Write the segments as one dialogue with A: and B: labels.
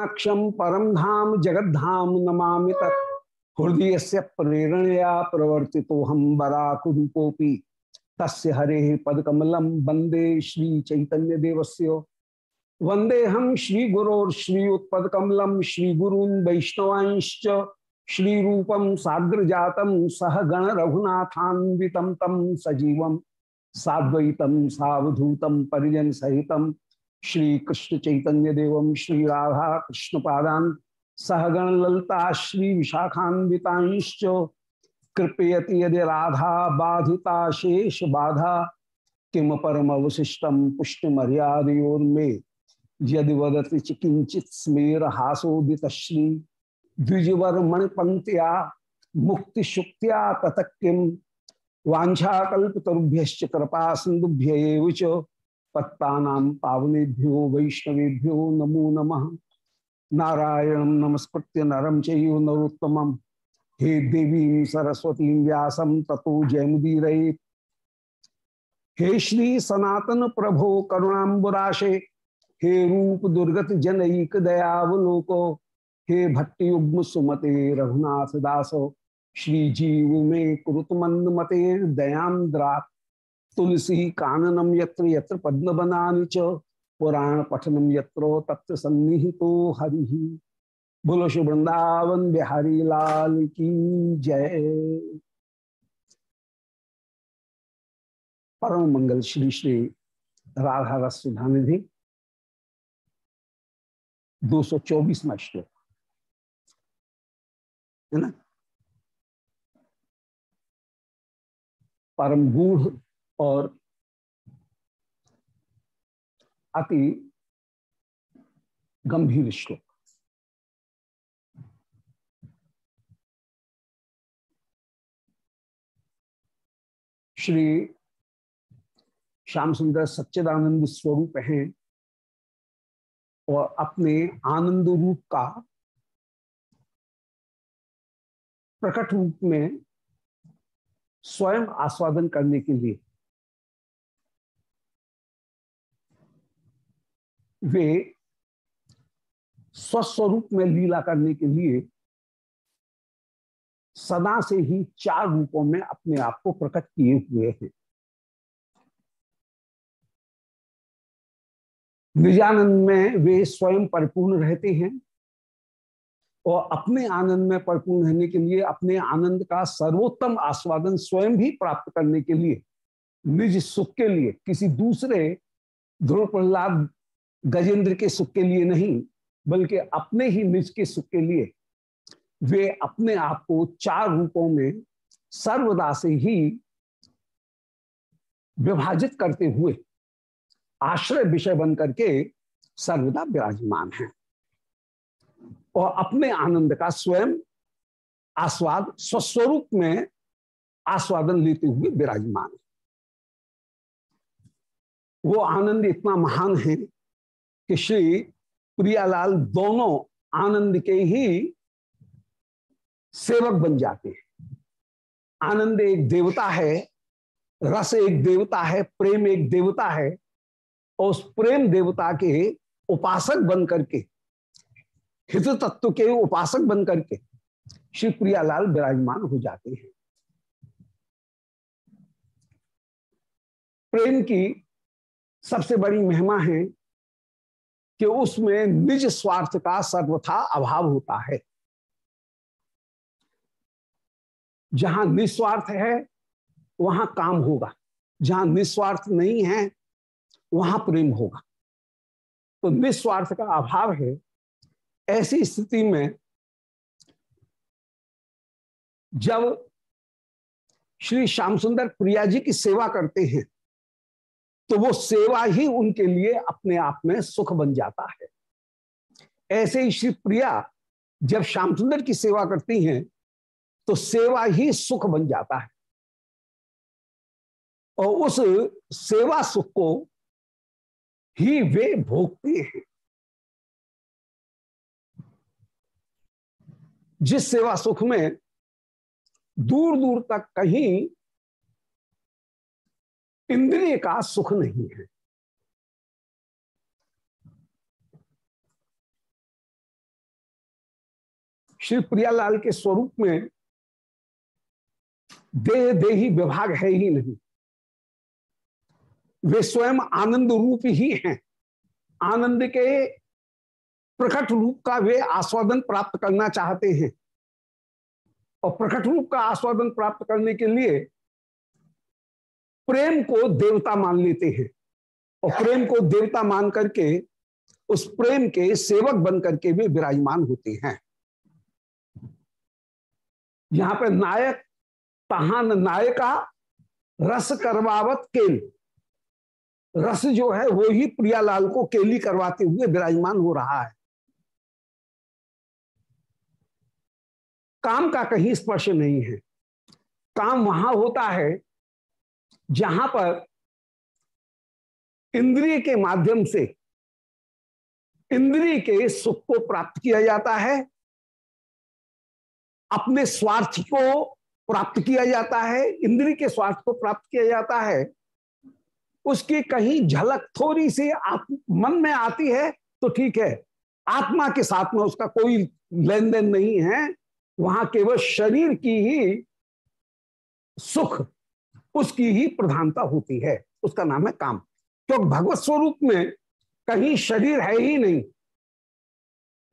A: अक्षम परम धाम जगद्धाम नमामि तत्। हृदय से प्रेरणया प्रवर्ति हम बराक रूपोपी तस्य हरे पदकमलम वंदे श्री चैतन्य देवस्य वंदे हम श्री श्री उत्पदकमलम श्री गुरून वैष्णवांश्च। श्री रूपम साग्र जातम सह गण रघुनाथान्वितम तम सजीवम साद्वैतम सावधूतम परिजन सहितम श्री कृष्ण चैतन्य देवम श्री राधा कृष्ण पादान सहगण ललता श्री विशाखान्विताश्च कृपयति यदि राधा बाधिता शेष बाधा, किम परम अवशिष्टम पुष्ट मर्यादयोर्मे यदि वदति चिकिंचित स्मेर हासोदित श्री द्विजवर मणिपंक्तिया मुक्ति शुक्तिया ततक वाछाकुभ्य कृपा सिंधुभ्य पत्ता पावनेभ्यो, वैष्णवेभ्यो नमो नमः। नारायण नमस्कृत्य नरम चैव नरोत्तम हे देवी सरस्वती व्यासम ततो जयमुदीर हे श्री सनातन प्रभो करुणाबुराशे हे रूप दुर्गत जनईक दयावलोको, हे भट्टयुग्म सुमते रघुनाथ दासो, श्री जीव में कुरुत मंद मते दयांद्रा तुलसी काननम यत्र यत्र पद्म बनानी च पुराण पठनम यत्रो तत्व सन्निहितो हरि। बोलो शुभ वृंदावन बिहारी लाल की जय। परम मंगल श्री श्री राधा रस सुधानिधि दो सौ चौबीस में श्लोक। है ना? परम गूढ़ और अति गंभीर श्लोक। श्री श्याम सुंदर सच्चिदानंद स्वरूप हैं और अपने आनंद रूप का प्रकट रूप में स्वयं आस्वादन करने के लिए वे स्वस्वरूप में लीला करने के लिए सदा से ही चार रूपों में अपने आप को प्रकट किए हुए हैं। निजानंद में वे स्वयं परिपूर्ण रहते हैं और अपने आनंद में परिपूर्ण रहने के लिए, अपने आनंद का सर्वोत्तम आस्वादन स्वयं भी प्राप्त करने के लिए, निज सुख के लिए, किसी दूसरे ध्रुव प्रहलाद गजेंद्र के सुख के लिए नहीं, बल्कि अपने ही निज के सुख के लिए, वे अपने आप को चार रूपों में सर्वदा से ही विभाजित करते हुए आश्रय विषय बन करके सर्वदा विराजमान है। और अपने आनंद का स्वयं आस्वाद, स्वस्वरूप में आस्वादन लेते हुए विराजमान है। वो आनंद इतना महान है कि श्री प्रियालाल दोनों आनंद के ही सेवक बन जाते हैं। आनंद एक देवता है, रस एक देवता है, प्रेम एक देवता है, और उस प्रेम देवता के उपासक बन करके हित तत्व के उपासक बन करके श्री प्रियालाल विराजमान हो जाते हैं। प्रेम की सबसे बड़ी महिमा है कि उसमें निज स्वार्थ का सर्वथा अभाव होता है। जहाँ निस्वार्थ है, वहाँ काम होगा। जहाँ निस्वार्थ नहीं है, वहाँ प्रेम होगा। तो निस्वार्थ का अभाव है, ऐसी स्थिति में जब श्री श्याम सुंदर प्रिया जी की सेवा करते हैं तो वो सेवा ही उनके लिए अपने आप में सुख बन जाता है। ऐसे ही श्री प्रिया जब श्याम सुंदर की सेवा करती हैं तो सेवा ही सुख बन जाता है। और उस सेवा सुख को ही वे भोगते हैं। जिस सेवा सुख में दूर दूर तक कहीं इंद्रिय का सुख नहीं है। श्री प्रियालाल के स्वरूप में देह देही विभाग है ही नहीं। वे स्वयं आनंद रूप ही हैं। आनंद के प्रकट रूप का वे आस्वादन प्राप्त करना चाहते हैं। और प्रकट रूप का आस्वादन प्राप्त करने के लिए प्रेम को देवता मान लेते हैं। और प्रेम को देवता मान करके, उस प्रेम के सेवक बन करके भी विराजमान होते हैं। यहाँ पर नायक, तहान नायका, रस करवावत केल। रस जो है, वो ही प्रियालाल को केली करवाते हुए विराजमान हो रहा है। काम का कहीं स्पर्श नहीं है। काम वहाँ होता है जहाँ पर इंद्रिय के माध्यम से इंद्रिय के सुख को प्राप्त किया जाता है, अपने स्वार्थ को प्राप्त किया जाता है, इंद्रिय के स्वार्थ को प्राप्त किया जाता है, उसकी कहीं झलक थोड़ी सी आप मन में आती है तो ठीक है। आत्मा के साथ में उसका कोई लेन देन नहीं है, वहाँ केवल शरीर की ही सुख उसकी ही प्रधानता होती है। उसका नाम है काम। क्योंकि तो भगवत स्वरूप में कहीं शरीर है ही नहीं।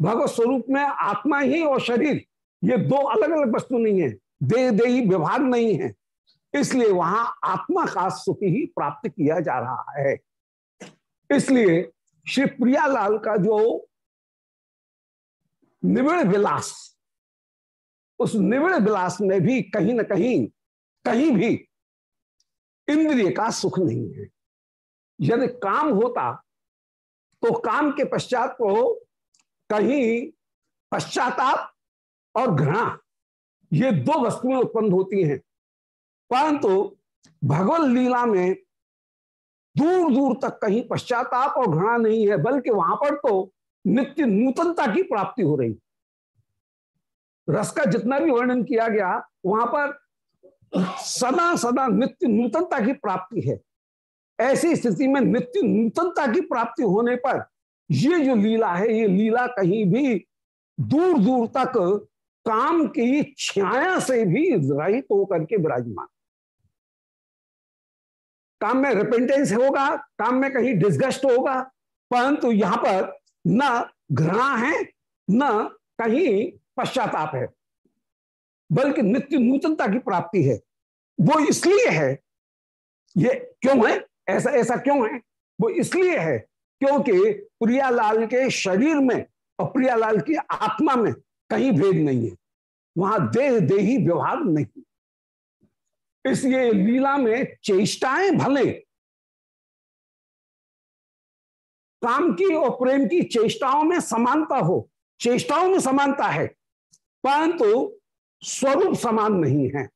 A: भगवत स्वरूप में आत्मा ही और शरीर, ये दो अलग अलग वस्तु नहीं है। देही विभाग नहीं है। इसलिए वहाँ आत्मा का सुख ही प्राप्त किया जा रहा है। इसलिए श्री प्रियालाल का जो निविड़ विलास, उस निविड़ विलास में भी कहीं ना कहीं कहीं भी इंद्रिय का सुख नहीं है। यदि काम होता तो काम के पश्चात को कहीं पश्चाताप और घृणा, ये दो वस्तुएँ उत्पन्न होती हैं। परंतु भगवत लीला में दूर दूर तक कहीं पश्चाताप और घृणा नहीं है, बल्कि वहाँ पर तो नित्य नूतनता की प्राप्ति हो रही। रस का जितना भी वर्णन किया गया, वहाँ पर सदा सदा नित्य नूतनता की प्राप्ति है। ऐसी स्थिति में नित्य नूतनता की प्राप्ति होने पर ये जो लीला है, ये लीला कहीं भी दूर दूर तक काम की छाया से भी रहित होकर के विराजमान। काम में रिपेंटेंस होगा, काम में कहीं डिस्गस्ट होगा, परंतु यहाँ पर न घृणा है, न कहीं पश्चाताप है। बल्कि नित्य नूतनता की प्राप्ति है। वो इसलिए है, ये क्यों है? ऐसा ऐसा क्यों है? वो इसलिए है क्योंकि प्रियालाल के शरीर में और प्रियालाल की आत्मा में कहीं भेद नहीं है। वहाँ देह देही व्यवहार नहीं। इसलिए लीला में चेष्टाएँ भले, काम की और प्रेम की चेष्टाओं में समानता हो, चेष्टाओं में समानता है, परंतु स्वरूप समान नहीं है।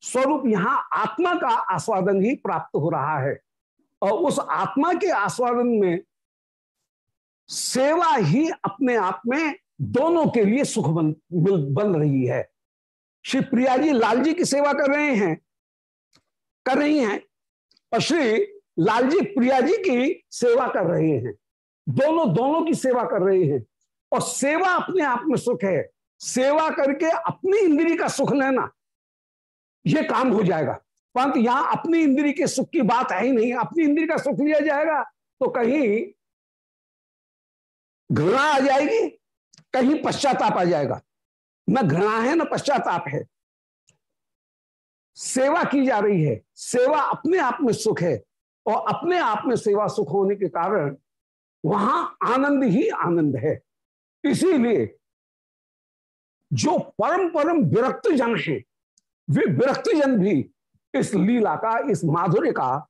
A: स्वरूप यहाँ आत्मा का आस्वादन ही प्राप्त हो रहा है। और उस आत्मा के आस्वादन में सेवा ही अपने आप में दोनों के लिए सुख बन बन रही है। श्री प्रिया जी लाल जी की सेवा कर रहे हैं, कर रही हैं, और श्री लाल जी प्रिया जी की सेवा कर रहे हैं। दोनों दोनों की सेवा कर रहे हैं। और सेवा अपने आप में सुख है। सेवा करके अपनी इंद्री का सुख लेना यह काम हो जाएगा। परंतु यहाँ अपनी इंद्री के सुख की बात है ही नहीं। अपनी इंद्री का सुख लिया जाएगा तो कहीं घृणा आ जाएगी, कहीं पश्चाताप आ जाएगा। न घृणा है, न पश्चाताप है। सेवा की जा रही है। सेवा अपने आप में सुख है और अपने आप में सेवा सुख होने के कारण वहाँ आनंद ही आनंद है। इसीलिए जो परम परम विरक्त जन है, वे विरक्त जन भी इस लीला का, इस माधुर्य का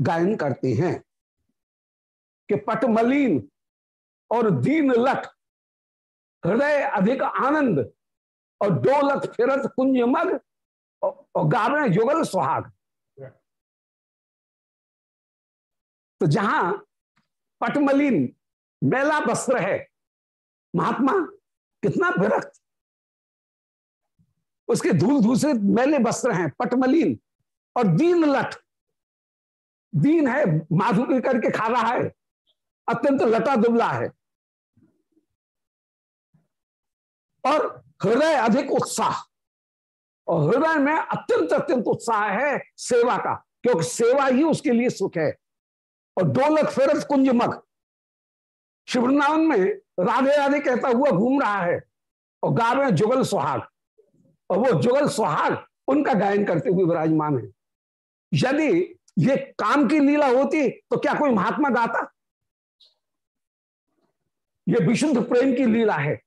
A: गायन करते हैं। कि पटमलीन और दीन लठ हृदय अधिक आनंद और डोलत फिरत कुंज मग और गारण युगल सुहाग। तो जहाँ पटमलिन मेला वस्त्र है, महात्मा कितना विरक्त उसके धूल धूसरे मेले वस्त्र हैं, पटमलिन और दीन लठ दीन है माधुरी करके खा रहा है, अत्यंत लटा दुबला है। और हृदय अधिक उत्साह। और हृदय में अत्यंत अत्यंत उत्साह है सेवा का, क्योंकि सेवा ही उसके लिए सुख है। और डोलक फिरत कुंज मग। शिवृंदावन में राधे राधे कहता हुआ घूम रहा है और गा में जुगल सुहाग। और वो जुगल सुहाग उनका गायन करते हुए विराजमान है। यदि ये काम की लीला होती तो क्या कोई महात्मा गाता? ये विशुद्ध प्रेम की लीला है।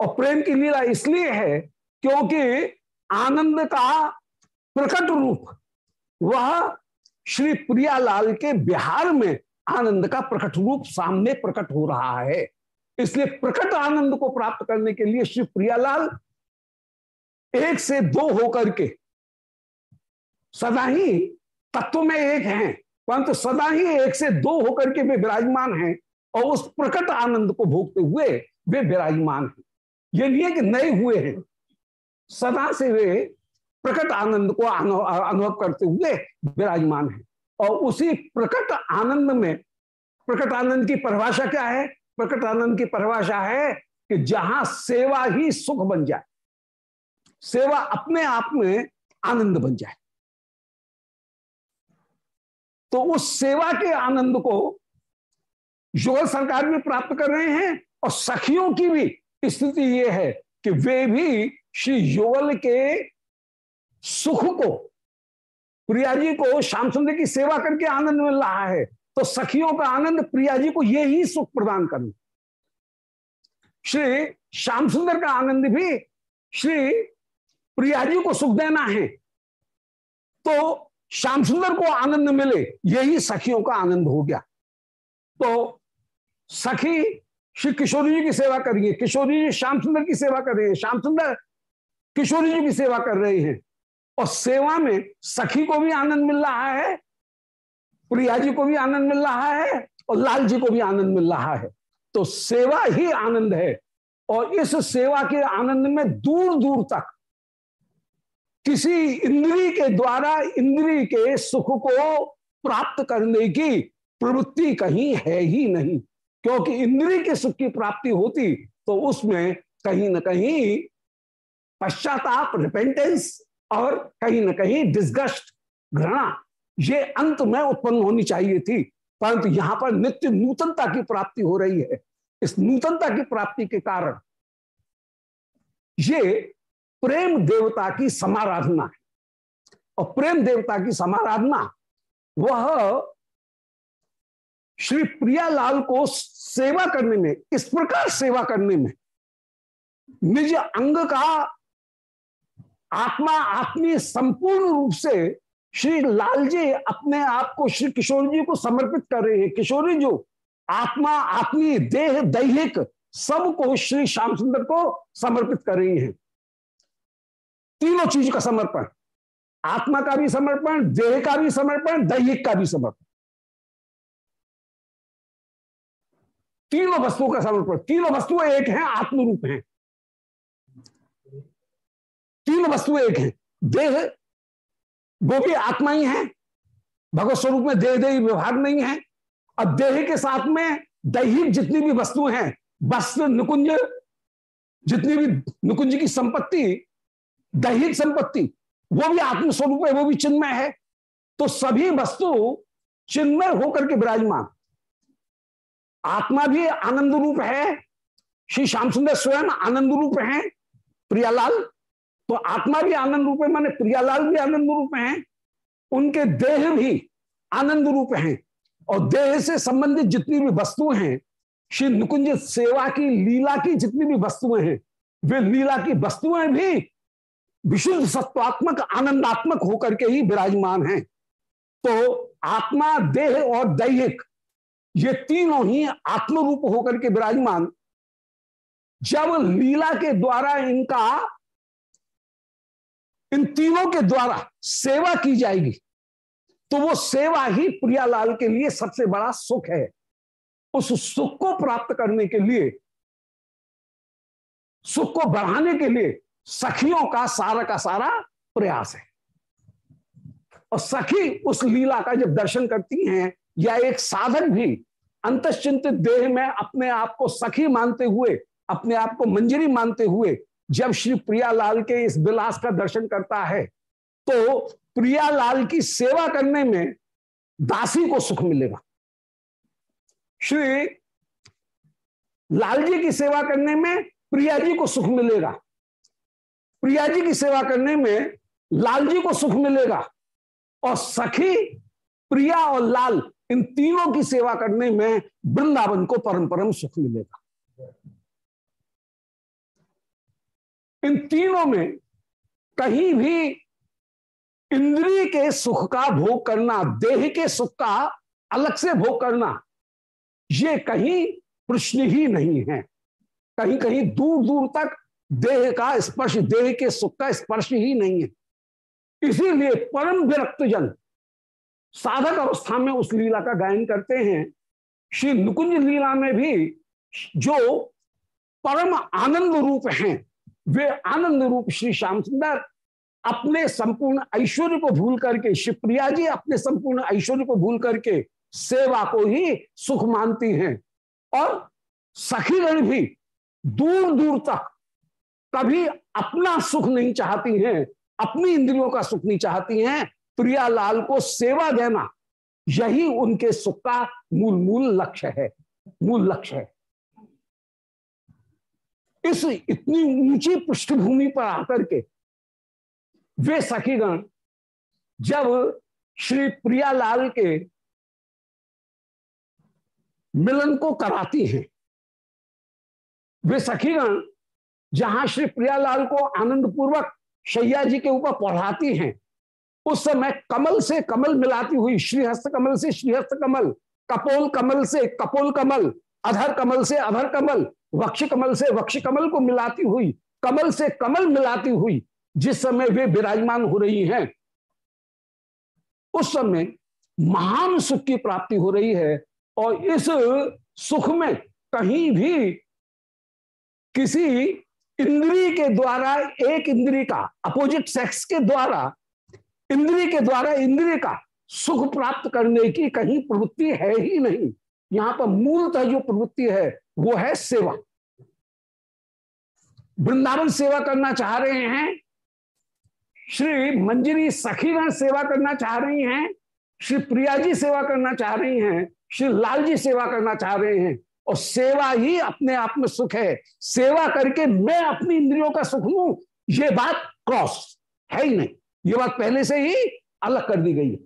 A: और प्रेम की लीला इसलिए है क्योंकि आनंद का प्रकट रूप, वह श्री प्रियालाल के बिहार में आनंद का प्रकट रूप सामने प्रकट हो रहा है। इसलिए प्रकट आनंद को प्राप्त करने के लिए श्री प्रियालाल एक से दो होकर के। सदा ही तत्व में एक हैं, परंतु सदा ही एक से दो होकर के वे विराजमान हैं और उस प्रकट आनंद को भोगते हुए वे विराजमान हैं। ये नहीं है कि नए हुए हैं। सदा से वे प्रकट आनंद को अनुभव करते हुए विराजमान है। और उसी प्रकट आनंद में, प्रकट आनंद की परिभाषा क्या है? प्रकट आनंद की परिभाषा है कि जहाँ सेवा ही सुख बन जाए सेवा अपने आप में आनंद बन जाए। तो उस सेवा के आनंद को युगल सरकार भी प्राप्त कर रहे हैं और सखियों की भी स्थिति यह है कि वे भी श्री युगल के सुख को, प्रिया जी को श्याम सुंदर की सेवा करके आनंद मिल रहा है। तो सखियों का आनंद प्रिया जी को ये ही सुख प्रदान करना श्री श्याम सुंदर का आनंद भी श्री प्रिया को सुख देना है। तो श्याम सुंदर को आनंद मिले, यही सखियों का आनंद हो गया। तो सखी श्री किशोरी जी की सेवा करिए किशोरी जी श्याम सुंदर की सेवा कर रहे हैं, श्याम सुंदर किशोरी जी की सेवा कर रहे हैं। और सेवा में सखी को भी आनंद मिल रहा है प्रिया जी को भी आनंद मिल रहा है, और लाल जी को भी आनंद मिल रहा है। तो सेवा ही आनंद है, और इस सेवा के आनंद में दूर दूर तक किसी इंद्री के द्वारा इंद्री के सुख को प्राप्त करने की प्रवृत्ति कहीं है ही नहीं। क्योंकि इंद्री के सुख की प्राप्ति होती तो उसमें कहीं ना कहीं पश्चाताप रिपेंटेंस और कहीं ना कहीं डिस्गस्ट घृणा, ये अंत में उत्पन्न होनी चाहिए थी। परंतु यहाँ पर नित्य नूतनता की प्राप्ति हो रही है। इस नूतनता की प्राप्ति के कारण ये प्रेम देवता की समाराधना है। और प्रेम देवता की समाराधना, वह श्री प्रियालाल को सेवा करने में, इस प्रकार सेवा करने में, निज अंग का आत्मा आत्मी संपूर्ण रूप से श्री लाल जी अपने आप को श्री किशोर जी को समर्पित कर रहे हैं। किशोरी जो आत्मा आत्मी देह, दैहिक सबको श्री श्याम सुंदर को समर्पित कर रही हैं। तीनों चीज़ का समर्पण। आत्मा का भी समर्पण, देह का भी समर्पण, दैहिक का भी समर्पण। तीनों वस्तुओं का समर्पण। तीनों वस्तुएँ एक हैं, आत्मरूप हैं। तीन वस्तुएँ एक हैं। देह, वो भी आत्मा ही है। भगवत स्वरूप में देह देह व्यवहार नहीं है। और देह के साथ में दैहिक जितनी भी वस्तुएँ हैं, वस्त्र, निकुंज, जितनी भी निकुंज की संपत्ति दैहिक संपत्ति, वो भी आत्मस्वरूप है, वो भी चिन्मय है। तो सभी वस्तु चिन्मय होकर के विराजमान। आत्मा भी आनंद रूप है, श्री श्याम सुंदर स्वयं आनंद रूप है, प्रियालाल। तो आत्मा भी आनंद रूप है, माने प्रियालाल भी आनंद रूप है, उनके देह भी आनंद रूप है। और देह से संबंधित जितनी भी वस्तुएँ हैं, श्री नुकुंज सेवा की, लीला की जितनी भी वस्तुएँ हैं, वे लीला की वस्तुएँ भी विशुद्ध सत्वात्मक आनंदात्मक होकर के ही विराजमान है। तो आत्मा, देह और दैहिक, ये तीनों ही आत्म रूप होकर के विराजमान। जब लीला के द्वारा इनका, इन तीनों के द्वारा सेवा की जाएगी तो वो सेवा ही प्रियालाल के लिए सबसे बड़ा सुख है। उस सुख को प्राप्त करने के लिए, सुख को बढ़ाने के लिए सखियों का सारा का सारा प्रयास है। और सखी उस लीला का जब दर्शन करती हैं, या एक साधक भी अंतश्चिंतित देह में अपने आप को सखी मानते हुए, अपने आप को मंजरी मानते हुए जब श्री प्रियालाल के इस विलास का दर्शन करता है तो प्रियालाल की सेवा करने में दासी को सुख मिलेगा। श्री लाल जी की सेवा करने में प्रिया जी को सुख मिलेगा। प्रिया जी की सेवा करने में लाल जी को सुख मिलेगा। और सखी, प्रिया और लाल, इन तीनों की सेवा करने में वृंदावन को परम परम सुख मिलेगा। इन तीनों में कहीं भी इंद्रिय के सुख का भोग करना, देह के सुख का अलग से भोग करना, ये कहीं प्रश्न ही नहीं है। कहीं कहीं दूर दूर तक देह का स्पर्श, देह के सुख का स्पर्श ही नहीं है। इसीलिए परम विरक्त जन साधक अवस्था में उस लीला का गायन करते हैं। श्री नुकुंज लीला में भी जो परम आनंद रूप हैं, वे आनंद रूप श्री श्याम सुंदर अपने संपूर्ण ऐश्वर्य को भूल करके शिवप्रिया जी अपने संपूर्ण ऐश्वर्य को भूल करके सेवा को ही सुख मानती हैं। और सखीगण भी दूर दूर तक कभी अपना सुख नहीं चाहती हैं, अपनी इंद्रियों का सुख नहीं चाहती हैं, प्रियालाल को सेवा देना, यही उनके सुख का मूल मूल लक्ष्य है, मूल लक्ष्य है। इस इतनी ऊँची पृष्ठभूमि पर आकर के वे सखीगण, जब श्री प्रियालाल के मिलन को कराती हैं, वे सखीगण जहाँ श्री प्रियालाल को आनंद पूर्वक शैया जी के ऊपर पढ़ाती हैं, उस समय कमल से कमल मिलाती हुई, श्रीहस्त कमल से श्रीहस्त कमल, कपोल कमल से कपोल कमल, अधर कमल से अधर कमल, वक्ष कमल से वक्ष कमल को मिलाती हुई, कमल से कमल मिलाती हुई, जिस समय वे विराजमान हो रही हैं, उस समय महान सुख की प्राप्ति हो रही है और इस सुख में कहीं भी किसी इंद्री के द्वारा एक इंद्री का अपोजिट सेक्स के द्वारा इंद्री के द्वारा इंद्री का सुख प्राप्त करने की कहीं प्रवृत्ति है ही नहीं। यहाँ पर मूलतः जो प्रवृत्ति है, वो है सेवा। वृंदावन सेवा करना चाह रहे हैं, श्री मंजरी सखीगण सेवा करना चाह रही हैं, श्री प्रिया जी सेवा करना चाह रही हैं, श्री लाल जी सेवा करना चाह रहे हैं। और सेवा ही अपने आप में सुख है। सेवा करके मैं अपनी इंद्रियों का सुख लू, ये बात क्रॉस है ही नहीं। ये बात पहले से ही अलग कर दी गई है।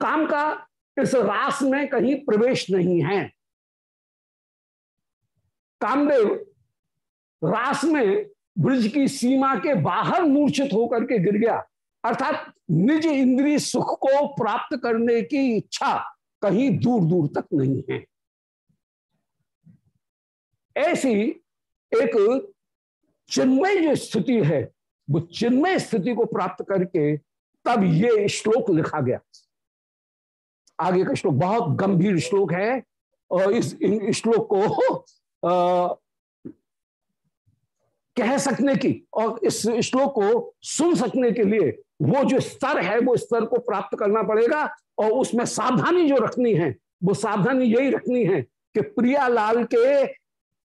A: काम का इस रास में कहीं प्रवेश नहीं है। कामदेव रास में ब्रज की सीमा के बाहर मूर्छित होकर के गिर गया। अर्थात निज इंद्रिय सुख को प्राप्त करने की इच्छा कहीं दूर दूर तक नहीं है। ऐसी एक चिन्मय जो स्थिति है, वो चिन्मय स्थिति को प्राप्त करके तब ये श्लोक लिखा गया। आगे का श्लोक बहुत गंभीर श्लोक है और इस श्लोक को कह सकने की और इस श्लोक को सुन सकने के लिए वो जो स्तर है, वो स्तर को प्राप्त करना पड़ेगा और उसमें सावधानी जो रखनी है, वो सावधानी यही रखनी है कि प्रियालाल के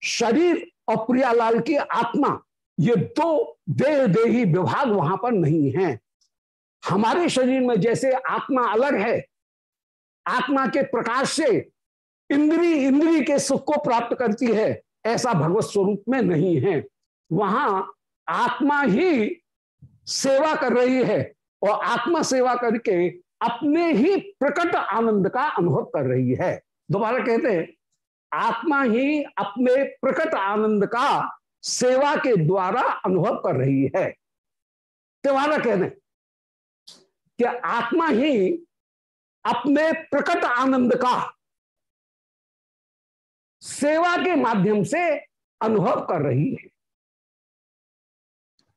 A: शरीर और प्रियालाल की आत्मा, ये दो देह देही विभाग वहाँ पर नहीं है। हमारे शरीर में जैसे आत्मा अलग है, आत्मा के प्रकाश से इंद्री इंद्री के सुख को प्राप्त करती है, ऐसा भगवत स्वरूप में नहीं है। वहाँ आत्मा ही सेवा कर रही है और आत्मा सेवा करके अपने ही प्रकट आनंद का अनुभव कर रही है। दोबारा कहते हैं, आत्मा ही अपने प्रकट आनंद का सेवा के द्वारा अनुभव कर रही है। दोबारा कहते कि आत्मा ही अपने प्रकट आनंद का सेवा के माध्यम से अनुभव कर रही है।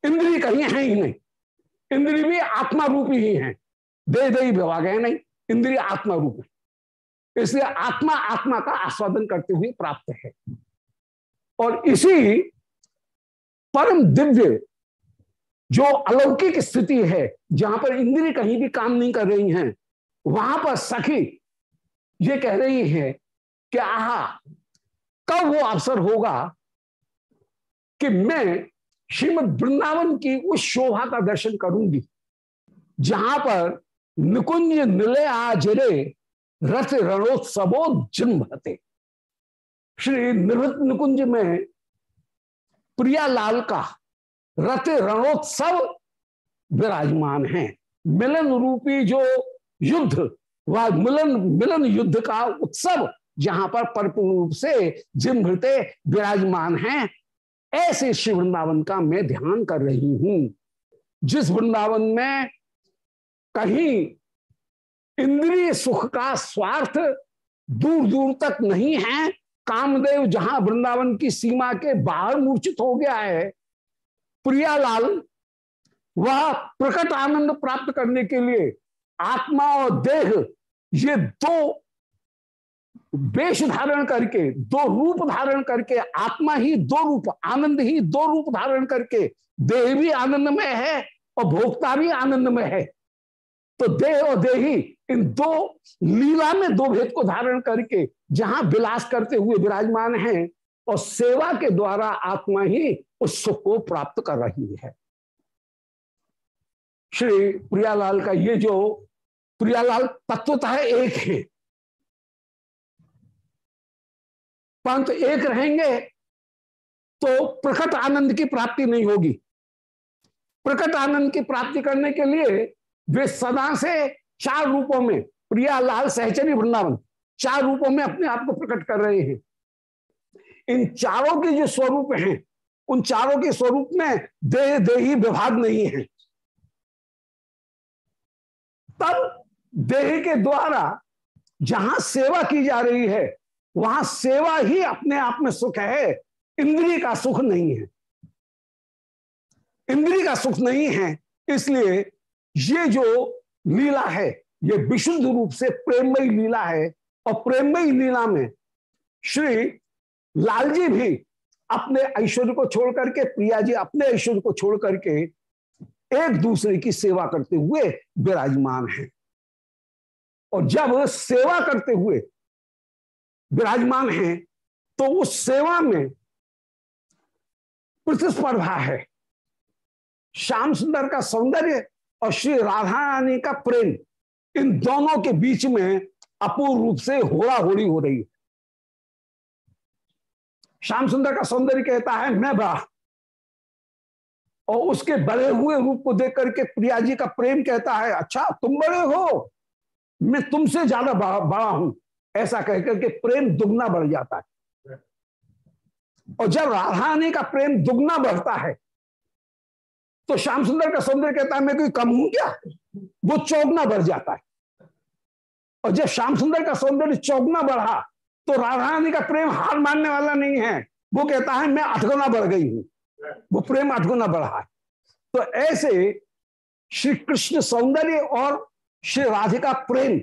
A: इंद्री कहीं है ही नहीं। इंद्री भी आत्मा रूपी ही है। दे दे विभाग है नहीं इंद्रिय आत्मा रूप है। इसलिए आत्मा आत्मा का आस्वादन करते हुए प्राप्त है। और इसी परम दिव्य, जो अलौकिक स्थिति है, जहाँ पर इंद्री कहीं भी काम नहीं कर रही हैं, वहाँ पर सखी ये कह रही है कि आहा, कब वो अवसर होगा कि मैं श्रीमद वृंदावन की उस शोभा का दर्शन करूँगी, जहाँ पर निकुंज निलय आजरे रथ रणोत्सवो जिम्भते श्री निवृत्त निकुंज में प्रियालाल का रथ रणोत्सव विराजमान है। मिलन रूपी जो युद्ध वह मिलन मिलन युद्ध का उत्सव जहाँ पर परिपूर्ण रूप से जिम्भते विराजमान हैं ऐसे श्री वृंदावन का मैं ध्यान कर रही हूँ, जिस वृंदावन में कहीं इंद्रिय सुख का स्वार्थ दूर दूर तक नहीं है, कामदेव जहाँ वृंदावन की सीमा के बाहर मूर्छित हो गया है, प्रियालाल, वह प्रकट आनंद प्राप्त करने के लिए आत्मा और देह, ये दो वेश धारण करके, दो रूप धारण करके, आत्मा ही दो रूप, आनंद ही दो रूप धारण करके, देह भी आनंद में है और भोक्ता भी आनंद में है। तो देह और देही, इन दो लीला में दो भेद को धारण करके, जहाँ विलास करते हुए विराजमान हैं और सेवा के द्वारा आत्मा ही उस सुख को प्राप्त कर रही है। श्री प्रियालाल का ये जो, प्रियालाल तत्वतः एक है। परंतु एक रहेंगे तो प्रकट आनंद की प्राप्ति नहीं होगी। प्रकट आनंद की प्राप्ति करने के लिए वे सदा से चार रूपों में, प्रिया, लाल, सहचरी, वृंदावन, चार रूपों में अपने आप को प्रकट कर रहे हैं। इन चारों के जो स्वरूप हैं, उन चारों के स्वरूप में देह, देही विभाग नहीं है। तब देह के द्वारा जहाँ सेवा की जा रही है वहाँ सेवा ही अपने आप में सुख है। इंद्रिय का सुख नहीं है। इंद्रिय का सुख नहीं है, इसलिए ये जो लीला है, ये विशुद्ध रूप से प्रेमयी लीला है और प्रेममयी लीला में श्री लाल जी भी अपने ऐश्वर्य को छोड़ करके प्रिया जी अपने ऐश्वर्य को छोड़ करके एक दूसरे की सेवा करते हुए विराजमान है। और जब सेवा करते हुए विराजमान हैं तो उस सेवा में प्रतिस्पर्धा है। श्याम सुंदर का सौंदर्य और श्री राधा रानी का प्रेम इन दोनों के बीच में अपूर्व रूप से होड़ा होड़ी हो रही है। श्याम सुंदर का सौंदर्य कहता है, मैं बड़ा और उसके बड़े हुए रूप को देख करके प्रिया जी का प्रेम कहता है अच्छा तुम बड़े हो, मैं तुमसे ज़्यादा बड़ा हूँ। ऐसा कहकर के प्रेम दुगना बढ़ जाता है। और जब राधारानी का प्रेम दुगना बढ़ता है तो श्याम सुंदर का सौंदर्य कहता है, मैं कोई कम हूँ क्या? वो चौगना बढ़ जाता है। और जब श्याम सुंदर का सौंदर्य चौगना बढ़ा तो राधारानी का प्रेम हार मानने वाला नहीं है। वो कहता है, मैं अठगुना बढ़ गई हूँ। वो प्रेम अठगुना बढ़ा है। तो ऐसे श्री कृष्ण सौंदर्य और श्री राधिका प्रेम,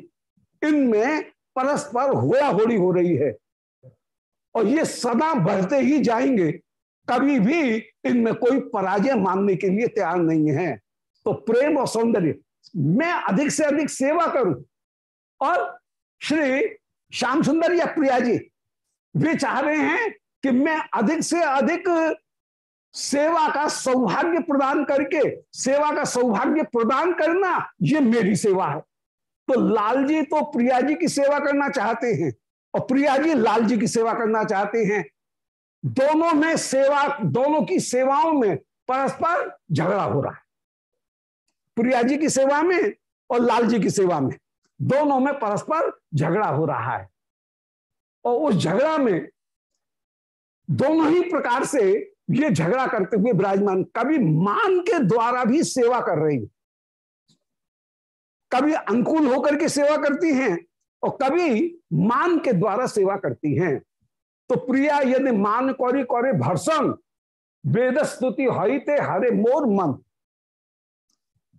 A: इनमें परस्पर होड़ा होड़ी हो रही है। और ये सदा बढ़ते ही जाएँगे। कभी भी इनमें कोई पराजय मानने के लिए तैयार नहीं है। तो प्रेम और सौंदर्य, मैं अधिक से अधिक सेवा करूँ। और श्री श्याम सुंदर या प्रिया जी, वे चाह रहे हैं कि मैं अधिक से अधिक सेवा का सौभाग्य प्रदान करके, सेवा का सौभाग्य प्रदान करना, ये मेरी सेवा है। तो लाल जी तो प्रिया जी की सेवा करना चाहते हैं और प्रिया जी लाल जी की सेवा करना चाहते हैं। दोनों में सेवा, दोनों की सेवाओं में परस्पर झगड़ा हो रहा है। प्रिया जी की सेवा में और लाल जी की सेवा में दोनों में परस्पर झगड़ा हो रहा है। और उस झगड़ा में दोनों ही प्रकार से ये झगड़ा करते हुए विराजमान कभी मान के द्वारा भी सेवा कर रही कभी अंकुल होकर के सेवा करती हैं और कभी मान के द्वारा सेवा करती हैं। तो प्रिया, यदि मान कौरी कौरे भरसन वेद स्तुति हईते हरे मोर मन।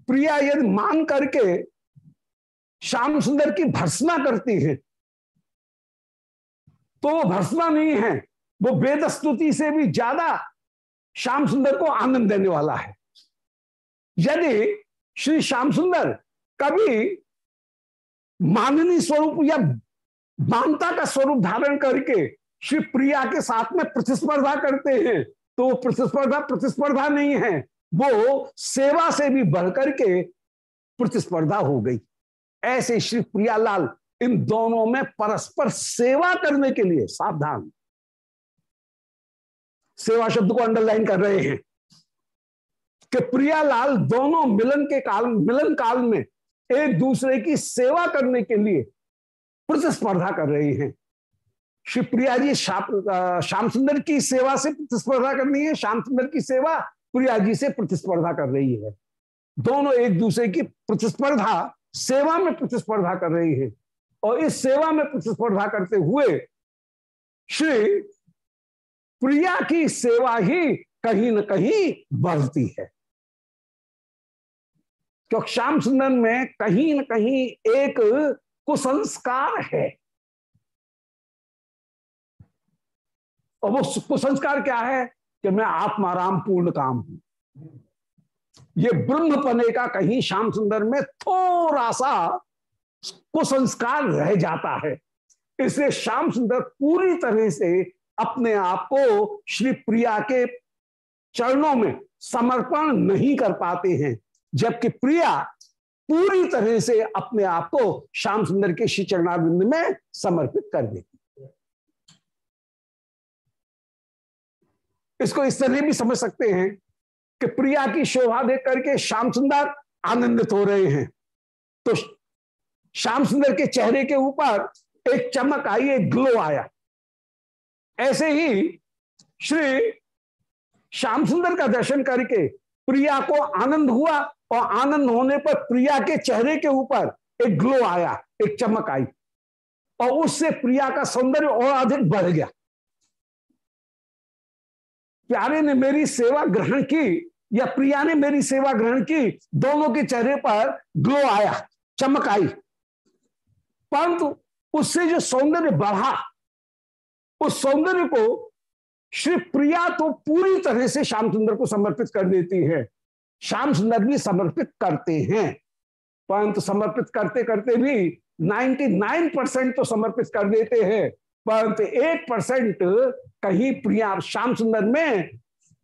A: प्रिया, यदि मान करके श्याम सुंदर की भर्सना करती है तो वो भर्सना नहीं है, वो वेद स्तुति से भी ज़्यादा श्याम सुंदर को आनंद देने वाला है। यदि श्री श्याम सुंदर कभी माननीय स्वरूप या मानता का स्वरूप धारण करके श्री प्रिया के साथ में प्रतिस्पर्धा करते हैं तो वो प्रतिस्पर्धा प्रतिस्पर्धा नहीं है, वो सेवा से भी बढ़कर के प्रतिस्पर्धा हो गई। ऐसे श्री प्रियालाल इन दोनों में परस्पर सेवा करने के लिए सावधान। सेवा शब्द को अंडरलाइन कर रहे हैं कि प्रियालाल दोनों मिलन के काल, मिलन काल में एक दूसरे की सेवा करने के लिए प्रतिस्पर्धा कर रही हैं। श्री प्रिया जी श्याम सुंदर की सेवा से प्रतिस्पर्धा करनी है, श्याम सुंदर की सेवा प्रिया जी से प्रतिस्पर्धा कर रही है। दोनों एक दूसरे की प्रतिस्पर्धा सेवा में प्रतिस्पर्धा कर रही है। और इस सेवा में प्रतिस्पर्धा करते हुए श्री प्रिया की सेवा ही कहीं न कहीं बढ़ती है। क्योंकि श्याम सुंदर में कहीं न कहीं एक कुसंस्कार है। और वो कुसंस्कार क्या है कि मैं आत्माराम पूर्ण काम हूँ। ये ब्रह्म पने का कहीं श्याम सुंदर में थोड़ा सा कुसंस्कार रह जाता है। इसलिए श्याम सुंदर पूरी तरह से अपने आप को श्री प्रिया के चरणों में समर्पण नहीं कर पाते हैं। जबकि प्रिया पूरी तरह से अपने आप को श्याम सुंदर के श्री चरणाबिंद में समर्पित कर देती इसको इस तरह भी समझ सकते हैं कि प्रिया की शोभा देख करके श्याम सुंदर आनंदित हो रहे हैं। तो श्याम सुंदर के चेहरे के ऊपर एक चमक आई, एक ग्लो आया। ऐसे ही श्री श्याम सुंदर का दर्शन करके प्रिया को आनंद हुआ और आनंद होने पर प्रिया के चेहरे के ऊपर एक ग्लो आया, एक चमक आई। और उससे प्रिया का सौंदर्य और अधिक बढ़ गया। प्यारे ने मेरी सेवा ग्रहण की या प्रिया ने मेरी सेवा ग्रहण की, दोनों के चेहरे पर ग्लो आया, चमक आई। परंतु उससे जो सौंदर्य बढ़ा, उस सौंदर्य को श्री प्रिया तो पूरी तरह से श्याम सुंदर को समर्पित कर देती है। श्याम सुंदर भी समर्पित करते हैं। परंतु समर्पित करते करते भी 99 परसेंट तो समर्पित कर देते हैं। परंतु एक परसेंट कहीं प्रिया श्याम सुंदर में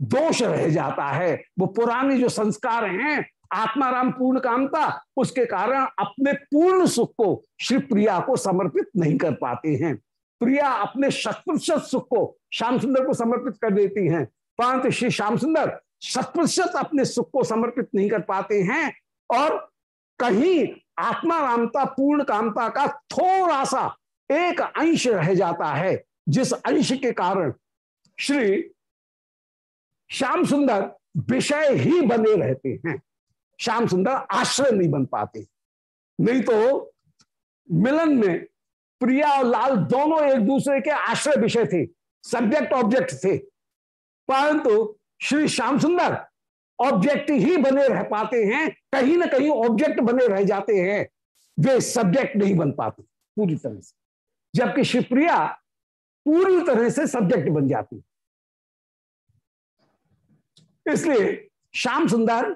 A: दोष रह जाता है। वो पुराने जो संस्कार हैं, आत्माराम पूर्ण कामता उसके कारण अपने पूर्ण सुख को श्री प्रिया को समर्पित नहीं कर पाते हैं। प्रिया अपने शत प्रतिशत सुख को श्याम सुंदर को समर्पित कर देती हैं। परंतु श्री श्याम सुंदर शत प्रतिशत अपने सुख को समर्पित नहीं कर पाते हैं और कहीं आत्मा रामता पूर्ण कामता का थोड़ा सा एक अंश रह जाता है, जिस अंश के कारण श्री श्याम सुंदर विषय ही बने रहते हैं। श्याम सुंदर आश्रय नहीं बन पाते। नहीं तो मिलन में प्रिया और लाल दोनों एक दूसरे के आश्रय विषय थे सब्जेक्ट ऑब्जेक्ट थे। परंतु श्री श्याम सुंदर ऑब्जेक्ट ही बने रह पाते हैं, कहीं ना कहीं ऑब्जेक्ट बने रह जाते हैं। वे सब्जेक्ट नहीं बन पाते, पूरी तरह से। जबकि शिवप्रिया पूरी तरह से सब्जेक्ट बन जाती इसलिए श्याम सुंदर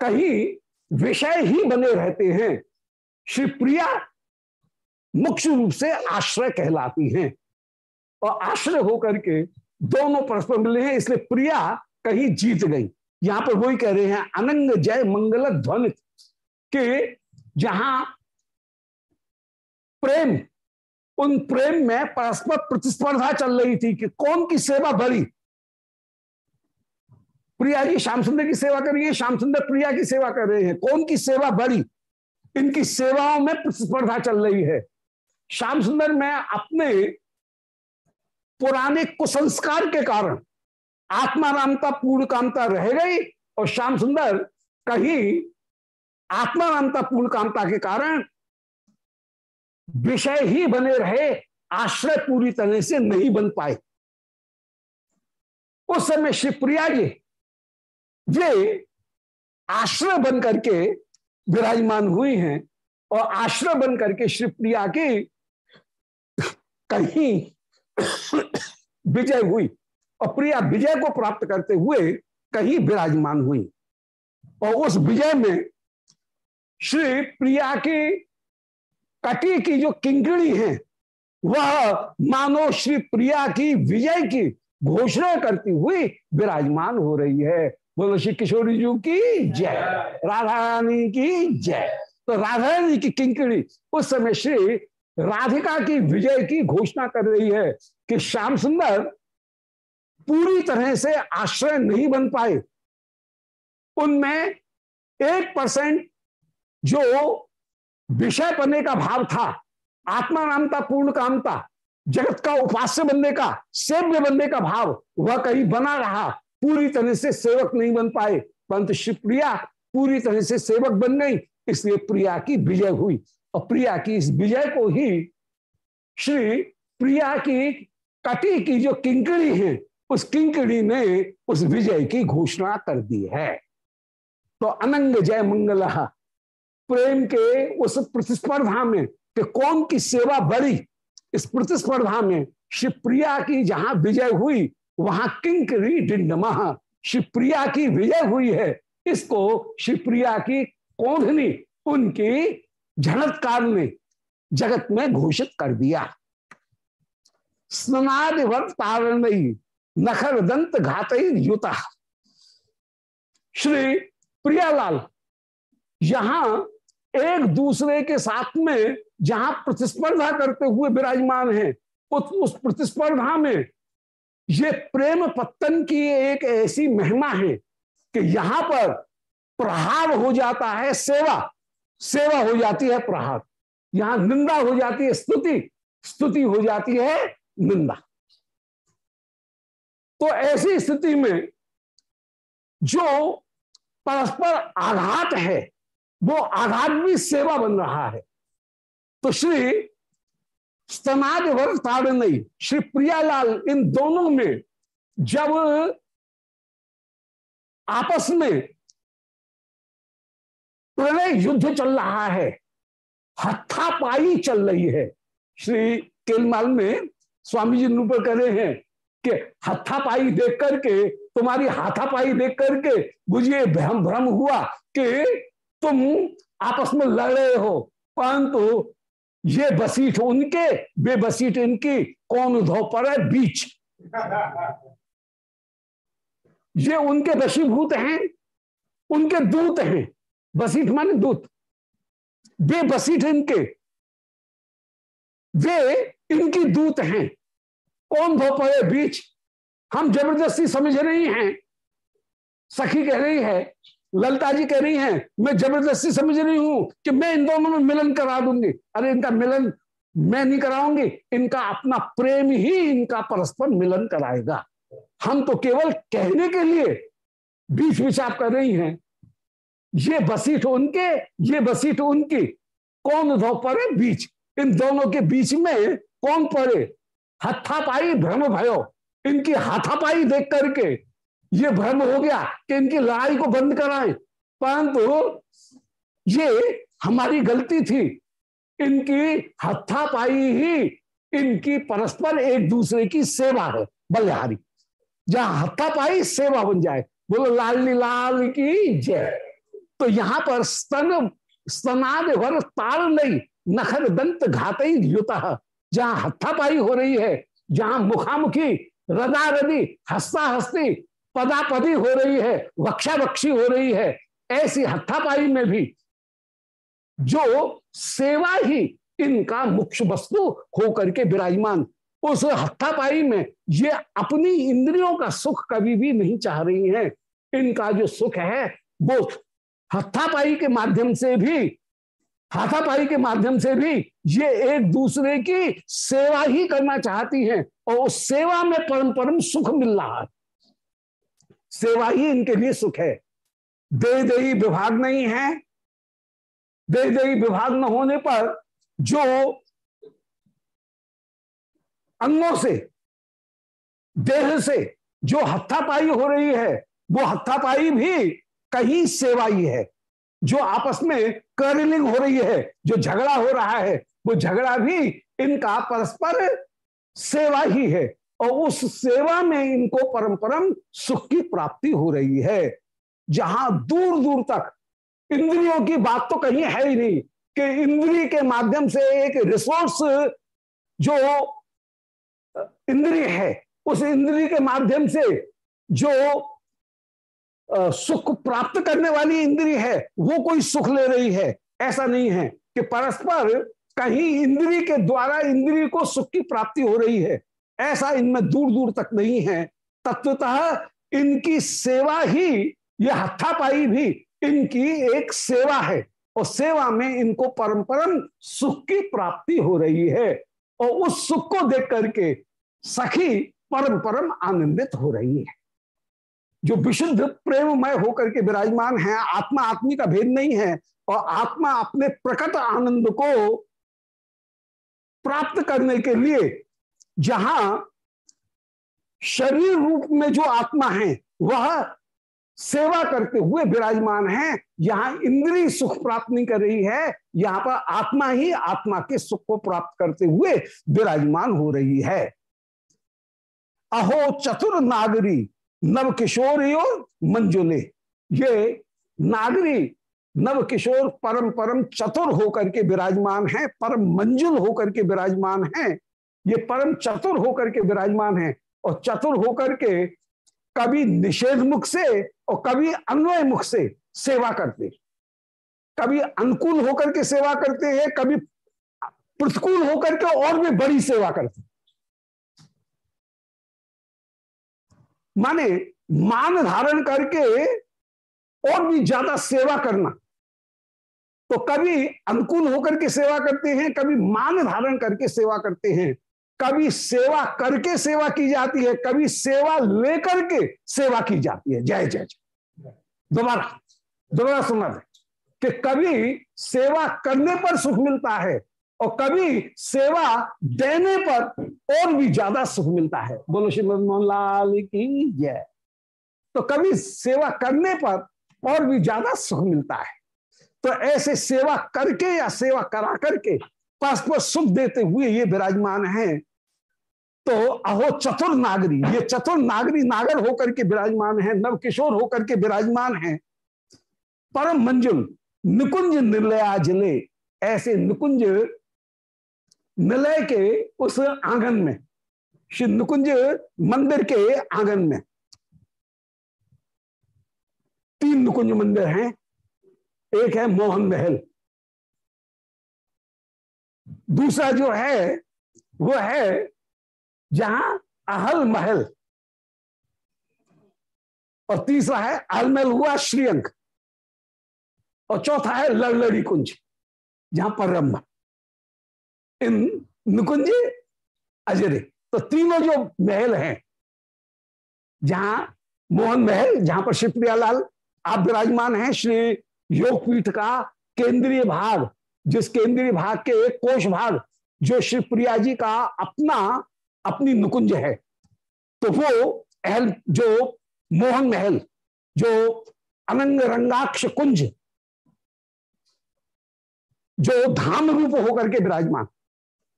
A: कहीं विषय ही बने रहते हैं। शिवप्रिया मुख्य रूप से आश्रय कहलाती हैं। और आश्रय होकर के दोनों परस्पर मिले हैं, इसलिए प्रिया कहीं जीत गई। यहाँ पर वही कह रहे हैं, अनंग जय मंगल ध्वनि कि जहाँ प्रेम, उन प्रेम में परस्पर प्रतिस्पर्धा चल रही थी कि कौन की सेवा भरी? प्रिया जी श्याम सुंदर की सेवा कर रही है, श्याम सुंदर प्रिया की सेवा कर रहे हैं। कौन की सेवा बड़ी इनकी सेवाओं में प्रतिस्पर्धा चल रही है। श्याम सुंदर, में अपने पुराने कुसंस्कार के कारण आत्मा रामता पूर्ण कामता रह गई और श्याम सुंदर कहीं आत्मा रामता पूर्ण कामता के कारण विषय ही बने रहे, आश्रय पूरी तरह से नहीं बन पाए। उस समय श्री प्रिया जी, वे आश्रय बन करके विराजमान हुई हैं और आश्रय बन करके श्री प्रिया की कहीं विजय हुई और प्रिया विजय को प्राप्त करते हुए कहीं विराजमान हुई। और उस विजय में श्री प्रिया की कटी की जो किंकड़ी है, वह मानो श्री प्रिया की विजय की घोषणा करती हुई विराजमान हो रही है। बोलो श्री किशोरी जी की जय, राधा रानी की जय। तो राधा रानी की किंकड़ी उस समय श्री राधिका की विजय की घोषणा कर रही है कि श्याम सुंदर पूरी तरह से आश्रय नहीं बन पाए। उनमें एक परसेंट जो विषय बनने का भाव था, आत्मा नाम नामता पूर्ण कामता जगत का उपास्य बनने का, सेव्य बनने का भाव, वह कहीं बना रहा, पूरी तरह से सेवक नहीं बन पाए। परंतु शिवप्रिया पूरी तरह से सेवक बन गई, इसलिए प्रिया की विजय हुई। और प्रिया की इस विजय को ही श्री प्रिया की कटी की जो किंकड़ी है, उस किंकड़ी ने उस विजय की घोषणा कर दी है। तो अनंग जय मंगल, प्रेम के उस प्रतिस्पर्धा में कि कौन की सेवा बड़ी, इस प्रतिस्पर्धा में शिवप्रिया की जहाँ विजय हुई, वहाँ किंकरी डिंडमा शिवप्रिया की विजय हुई है, इसको शिवप्रिया की कौधनी उनकी झड़तकार ने जगत में घोषित कर दिया। स्नाद तारण नखर दंत घात युता। श्री प्रियालाल यहाँ एक दूसरे के साथ में जहाँ प्रतिस्पर्धा करते हुए विराजमान है उस, उस प्रतिस्पर्धा में ये प्रेम पत्तन की एक ऐसी महिमा है कि यहाँ पर प्रहार हो जाता है सेवा। सेवा हो जाती है प्रहार। यहाँ निंदा हो जाती है स्तुति। स्तुति हो जाती है निंदा। तो ऐसी स्थिति में जो परस्पर आघात है, वो आघात भी सेवा बन रहा है। तो श्री स्तनाद वर्ग ताड़ नहीं श्री प्रियालाल, इन दोनों में जब आपस में प्रणय युद्ध चल रहा है। हथापाई चल रही है। श्री केलमाल में स्वामी जी निरूपण कर रहे हैं कि हथापाई देख करके, तुम्हारी हाथापाई देख करके मुझे भ्रम भ्रम हुआ कि तुम आपस में लड़ रहे हो। परंतु ये बसीठ उनके, वे इनकी कौन धो पर है? बीच। ये उनके वशीभूत हैं, उनके दूत हैं। बसीठ माने दूत। वे बसीठ इनके। वे इनकी दूत हैं। कौन धो पड़े बीच, हम ज़बरदस्ती समझ रही हैं। सखी कह रही है, ललता जी कह रही हैं, मैं ज़बरदस्ती समझ रही हूँ कि मैं इन दोनों में मिलन करा दूँगी। अरे इनका मिलन मैं नहीं कराऊँगी, इनका अपना प्रेम ही इनका परस्पर मिलन कराएगा। हम तो केवल कहने के लिए बीच विचार कर रही हैं। ये बसीठ उनके, ये बसीठ उनकी। कौन धो पड़े बीच? इन दोनों के बीच में कौन पड़े? हथापाई भ्रम भयो। इनकी हाथापाई देख करके ये भ्रम हो गया कि इनकी लड़ाई को बंद कराएँ। परंतु ये हमारी गलती थी। इनकी हथापाई ही इनकी परस्पर एक दूसरे की सेवा है, बलिहारी। जहाँ हथापाई सेवा बन जाए, बोलो लाल लाल की जय। तो यहाँ पर स्तन स्तनाद वर ताल नहीं, नखर दंत घात युता। जहाँ हत्थापाई हो रही है, जहाँ मुखामुखी रदा रदी हस्ता हस्ती पदापदी हो रही है वक्षा वक्षी हो रही है, ऐसी हत्थापाई में भी जो सेवा ही इनका मुख्य वस्तु होकर के विराजमान, उस हत्थापाई में ये अपनी इंद्रियों का सुख कभी भी नहीं चाह रही हैं। इनका जो सुख है, वो हथापाई के माध्यम से भी, हाथापाई के माध्यम से भी ये एक दूसरे की सेवा ही करना चाहती हैं और उस सेवा में परम परम सुख मिल रहा है। सेवा ही इनके लिए सुख है। दे दही विभाग नहीं है। दे दही विभाग न होने पर जो अंगों से, देह से जो हत्थापाई हो रही है, वो हत्थापाई भी कहीं सेवा ही है। जो आपस में कर्लिंग हो रही है, जो झगड़ा हो रहा है, वो झगड़ा भी इनका परस्पर सेवा ही है और उस सेवा में इनको परम परम सुख की प्राप्ति हो रही है। जहाँ दूर दूर तक इंद्रियों की बात तो कहीं है ही नहीं कि इंद्रिय के माध्यम से एक रिसोर्स जो इंद्रिय है, उस इंद्री के माध्यम से जो सुख प्राप्त करने वाली इंद्री है, वो कोई सुख ले रही है। ऐसा नहीं है कि परस्पर कहीं इंद्री के द्वारा इंद्री को सुख की प्राप्ति हो रही है। ऐसा इनमें दूर दूर तक नहीं है। तत्वतः इनकी सेवा ही, यह हत्थापाई भी इनकी एक सेवा है। और सेवा में इनको परम परम सुख की प्राप्ति हो रही है। और उस सुख को देख करके सखी परम परम आनंदित हो रही है। जो विशुद्ध प्रेममय होकर के विराजमान है आत्मा आत्मी का भेद नहीं है, और आत्मा अपने प्रकट आनंद को प्राप्त करने के लिए जहाँ शरीर रूप में जो आत्मा है, वह सेवा करते हुए विराजमान है, यहाँ इंद्रिय सुख प्राप्त नहीं कर रही है, यहाँ पर आत्मा ही आत्मा के सुख को प्राप्त करते हुए विराजमान हो रही है। अहो चतुर नागरी नव किशोर मंजुले। ये नागरी नव किशोर परम परम चतुर होकर के विराजमान है, परम मंजुल होकर के विराजमान है। ये परम चतुर होकर के विराजमान है और चतुर होकर के कभी निषेध मुख से और कभी अन्वय मुख से सेवा करते कभी अनुकूल होकर के सेवा करते हैं, कभी प्रतिकूल होकर के और भी बड़ी सेवा करते माने मान धारण करके और भी ज़्यादा सेवा करना। तो कभी अनुकूल होकर के सेवा करते हैं, कभी मान धारण करके सेवा करते हैं, कभी सेवा करके सेवा की जाती है, कभी सेवा लेकर के सेवा की जाती है। जय जय जय। दोबारा दोबारा सुना कि कभी सेवा करने पर सुख मिलता है और कभी सेवा देने पर और भी ज़्यादा सुख मिलता है। बोलो श्री मोहन लाल की जय। तो कभी सेवा करने पर और भी ज़्यादा सुख मिलता है। तो ऐसे सेवा करके या सेवा करा करके परस्पर सुख देते हुए ये विराजमान है तो अहो चतुर नागरी, ये चतुर नागरी नागर होकर के विराजमान है नव किशोर होकर के विराजमान है। परम मंजुल, निकुंज निर्लया ज़िले, ऐसे निकुंज निलय के उस आँगन में, श्री नुकुंज मंदिर के आँगन में। तीन नुकुंज मंदिर हैं, एक है मोहन महल। दूसरा जो है, वो है जहाँ अहल महल। और तीसरा है अलमहल हुआ श्रीअंक। और चौथा है लड़लड़ी कुंज, जहाँ पर रंभ निकुंज अजरे तो तीनों जो महल हैं, जहाँ मोहन महल, जहाँ पर शिवप्रियालाल आप विराजमान हैं, श्री योगपीठ का केंद्रीय भाग, जिस केंद्रीय भाग के एक कोष भाग, जो श्री प्रिया जी का अपना, अपनी नुकुंज है। तो वो अहल, जो मोहन महल, जो अनंग रंगाक्ष कुंज, जो धाम रूप होकर के विराजमान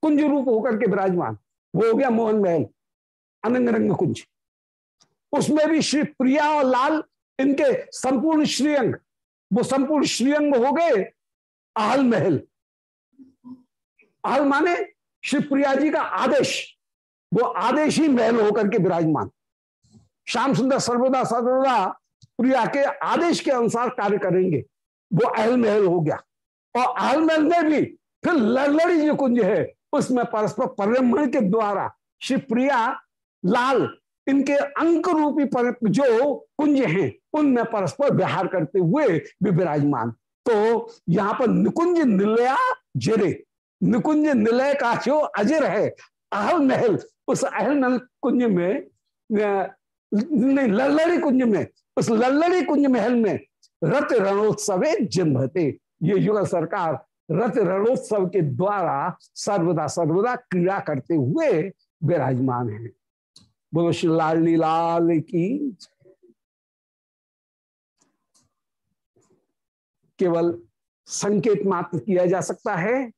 A: कुंज रूप होकर के विराजमान। वो हो गया मोहन महल अनंग रंग कुंज। उसमें भी श्री प्रिया और लाल, इनके संपूर्ण श्रीअंग, वो संपूर्ण श्रीअंग हो गए आहल महल। आहल माने श्री प्रिया जी का आदेश, वो आदेश ही महल होकर के विराजमान। श्याम सुंदर सर्वदा सर्वदा प्रिया के आदेश के अनुसार कार्य करेंगे। वो अहल महल हो गया। और अहल महल में भी फिर लड़लड़ी जो कुंज है। उसमें परस्पर परिमण के द्वारा श्री प्रिया लाल, इनके अंक रूपी पर जो कुंज हैं, उनमें परस्पर विहार करते हुए भी विराजमान। तो यहाँ पर निकुंज निलया जिरे। निकुंज निलय का जो अजर है, अहल महल, उस अहल महल कुंज में लल्लड़ी कुंज में, उस लल्लड़ी कुंज महल में रत रणोत्सव जिम्भते ये युगल सरकार रथ रणोत्सव के द्वारा सर्वदा सर्वदा क्रिया करते हुए विराजमान है। बोलो श्री लाल लाल की केवल संकेत मात्र किया जा सकता है।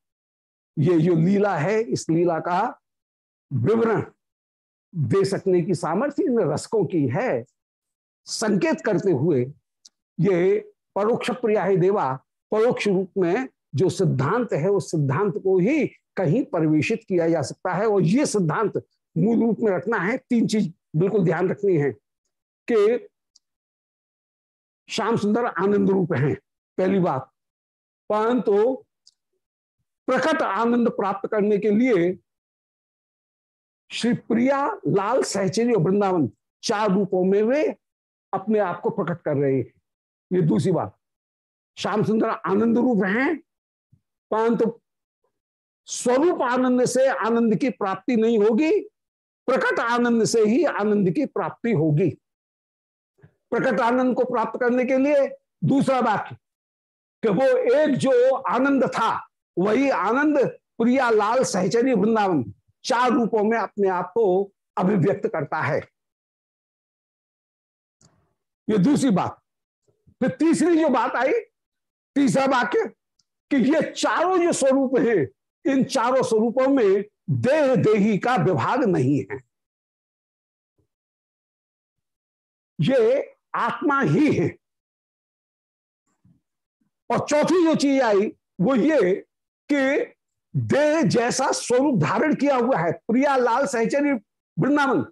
A: ये जो लीला है, इस लीला का विवरण दे सकने की सामर्थ्य इन रसकों की है। संकेत करते हुए ये परोक्ष प्रिया देवा, परोक्ष रूप में जो सिद्धांत है, उस सिद्धांत को ही कहीं परिवेशित किया जा सकता है और ये सिद्धांत मूल रूप में रखना है। तीन चीज़ बिल्कुल ध्यान रखनी है कि श्याम सुंदर आनंद रूप हैं, पहली बात। परंतु तो प्रकट आनंद प्राप्त करने के लिए श्री प्रिया लाल सहचर्य वृंदावन चार रूपों में वे अपने आप को प्रकट कर रहे हैं। ये दूसरी बात, श्याम सुंदर आनंद रूप हैं परंतु स्वरूप आनंद से आनंद की प्राप्ति नहीं होगी, प्रकट आनंद से ही आनंद की प्राप्ति होगी। प्रकट आनंद को प्राप्त करने के लिए दूसरा वाक्य, कि वो एक जो आनंद था, वही आनंद प्रिया लाल सहचरी वृंदावन चार रूपों में अपने आप को अभिव्यक्त करता है। ये दूसरी बात। फिर तीसरी जो बात आई, तीसरा वाक्य कि ये चारों जो स्वरूप हैं। इन चारों स्वरूपों में देह देही का विभाग नहीं है। ये आत्मा ही है। और चौथी जो चीज़ आई, वो ये कि देह जैसा स्वरूप धारण किया हुआ है, प्रिया, लाल, सहचरी, वृंदावन।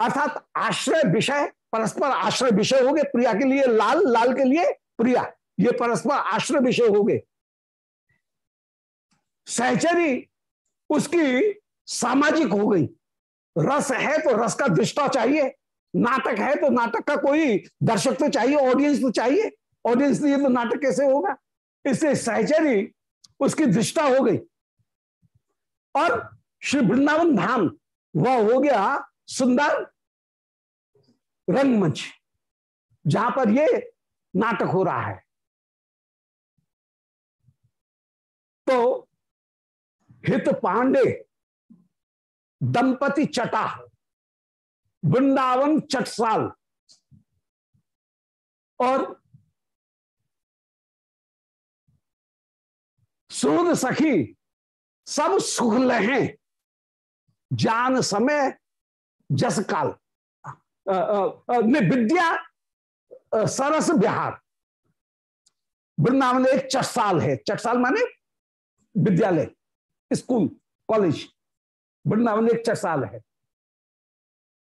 A: अर्थात आश्रय विषय, परस्पर आश्रय विषय हो गए प्रिया के लिए लाल लाल के लिए प्रिया। ये परस्पर आश्रय विषय हो गए। सहचरी उसकी सामाजिक हो गई। रस है तो रस का दृष्टा चाहिए, नाटक है तो नाटक का कोई दर्शक तो चाहिए ऑडियंस तो चाहिए। ऑडियंस नहीं तो नाटक कैसे होगा? इसलिए सहचरी उसकी दृष्टा हो गई। और श्री वृंदावन धाम, वह हो गया सुंदर रंगमंच, जहाँ पर ये नाटक हो रहा है। तो हित पांडे, दंपति चटा, वृंदावन चटसाल और सूद सखी, सब सुख लहे जान समय, जस काल। ने विद्या सरस बिहार वृंदावन एक चटसाल है। चटसाल माने विद्यालय, स्कूल, कॉलेज, वृंदावन एक चटसाल है।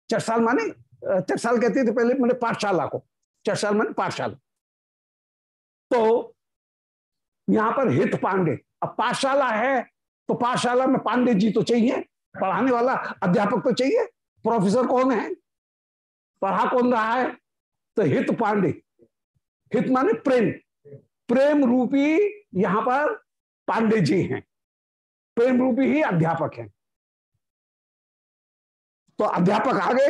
A: चटसाल माने चटसाल कहते थे पहले मैंने पाठशाला को चटसाल माने पाठशाला। तो यहाँ पर हित पांडे, अब पाठशाला है तो पाठशाला में पांडे जी तो चाहिए, पढ़ाने वाला अध्यापक तो चाहिए, प्रोफेसर कौन है? पढ़ा कौन रहा है? तो हित पांडे। हित माने प्रेम। प्रेम रूपी यहाँ पर पांडे जी हैं। प्रेम रूपी ही अध्यापक हैं। तो अध्यापक आ गए।